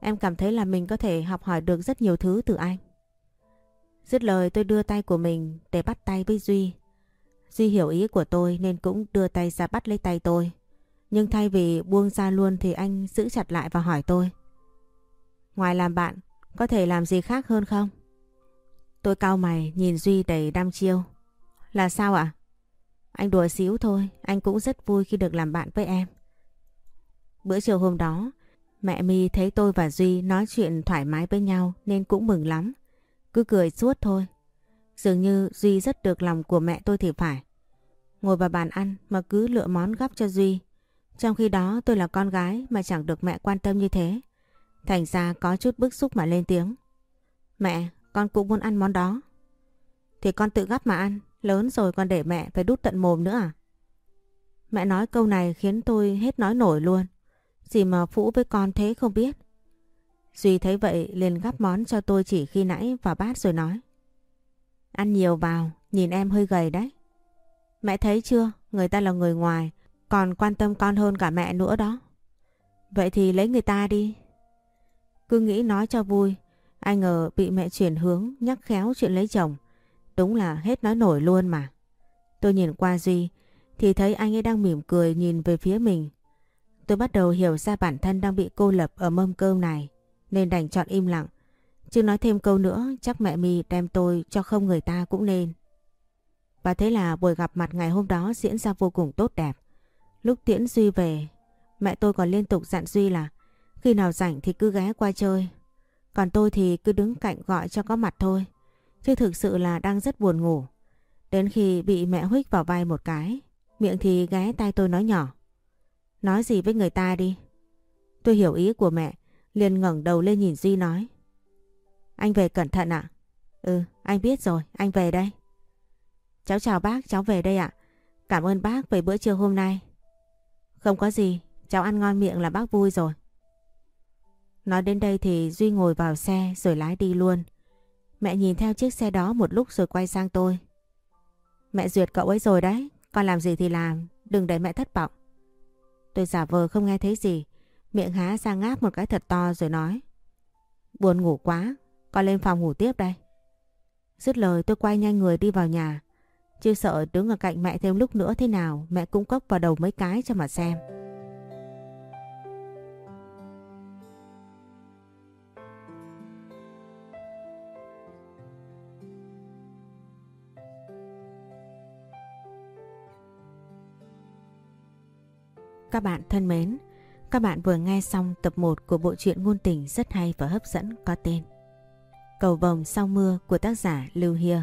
A: Em cảm thấy là mình có thể học hỏi được rất nhiều thứ từ anh. Dứt lời tôi đưa tay của mình để bắt tay với Duy. Duy hiểu ý của tôi nên cũng đưa tay ra bắt lấy tay tôi. Nhưng thay vì buông ra luôn thì anh giữ chặt lại và hỏi tôi. Ngoài làm bạn, có thể làm gì khác hơn không? Tôi cau mày nhìn Duy đầy đam chiêu. Là sao ạ? Anh đùa xíu thôi, anh cũng rất vui khi được làm bạn với em. Bữa chiều hôm đó, mẹ mi thấy tôi và Duy nói chuyện thoải mái với nhau nên cũng mừng lắm. Cứ cười suốt thôi. Dường như Duy rất được lòng của mẹ tôi thì phải. Ngồi vào bàn ăn mà cứ lựa món gắp cho Duy. Trong khi đó tôi là con gái mà chẳng được mẹ quan tâm như thế. Thành ra có chút bức xúc mà lên tiếng. Mẹ, con cũng muốn ăn món đó. Thì con tự gấp mà ăn, lớn rồi con để mẹ phải đút tận mồm nữa à? Mẹ nói câu này khiến tôi hết nói nổi luôn. Gì mà phũ với con thế không biết. Duy thấy vậy liền gắp món cho tôi chỉ khi nãy vào bát rồi nói. Ăn nhiều vào, nhìn em hơi gầy đấy. Mẹ thấy chưa, Người ta là người ngoài, còn quan tâm con hơn cả mẹ nữa đó. Vậy thì lấy người ta đi. Cứ nghĩ nói cho vui, ai ngờ bị mẹ chuyển hướng nhắc khéo chuyện lấy chồng. Đúng là hết nói nổi luôn mà. Tôi nhìn qua Duy thì thấy anh ấy đang mỉm cười nhìn về phía mình. Tôi bắt đầu hiểu ra bản thân đang bị cô lập ở mâm cơm này nên đành chọn im lặng. Chứ nói thêm câu nữa chắc mẹ mi đem tôi cho không người ta cũng nên. Và thế là buổi gặp mặt ngày hôm đó diễn ra vô cùng tốt đẹp. Lúc tiễn Duy về, mẹ tôi còn liên tục dặn Duy là khi nào rảnh thì cứ ghé qua chơi. Còn tôi thì cứ đứng cạnh gọi cho có mặt thôi. Chứ thực sự là đang rất buồn ngủ. Đến khi bị mẹ huých vào vai một cái, miệng thì ghé tay tôi nói nhỏ. Nói gì với người ta đi. Tôi hiểu ý của mẹ, liền ngẩng đầu lên nhìn Duy nói. Anh về cẩn thận ạ. Ừ, anh biết rồi, anh về đây. Cháu chào bác, cháu về đây ạ. Cảm ơn bác về bữa trưa hôm nay. Không có gì, cháu ăn ngon miệng là bác vui rồi. Nói đến đây thì Duy ngồi vào xe rồi lái đi luôn. Mẹ nhìn theo chiếc xe đó một lúc rồi quay sang tôi. Mẹ duyệt cậu ấy rồi đấy, con làm gì thì làm, đừng để mẹ thất vọng. Tôi giả vờ không nghe thấy gì, miệng há ra ngáp một cái thật to rồi nói. Buồn ngủ quá, con lên phòng ngủ tiếp đây. Dứt lời tôi quay nhanh người đi vào nhà, chứ sợ đứng ở cạnh mẹ thêm lúc nữa thế nào mẹ cũng cốc vào đầu mấy cái cho mà xem. Các bạn thân mến, các bạn vừa nghe xong tập 1 của bộ truyện ngôn tình rất hay và hấp dẫn có tên Cầu vồng sau mưa của tác giả Lưu Hia.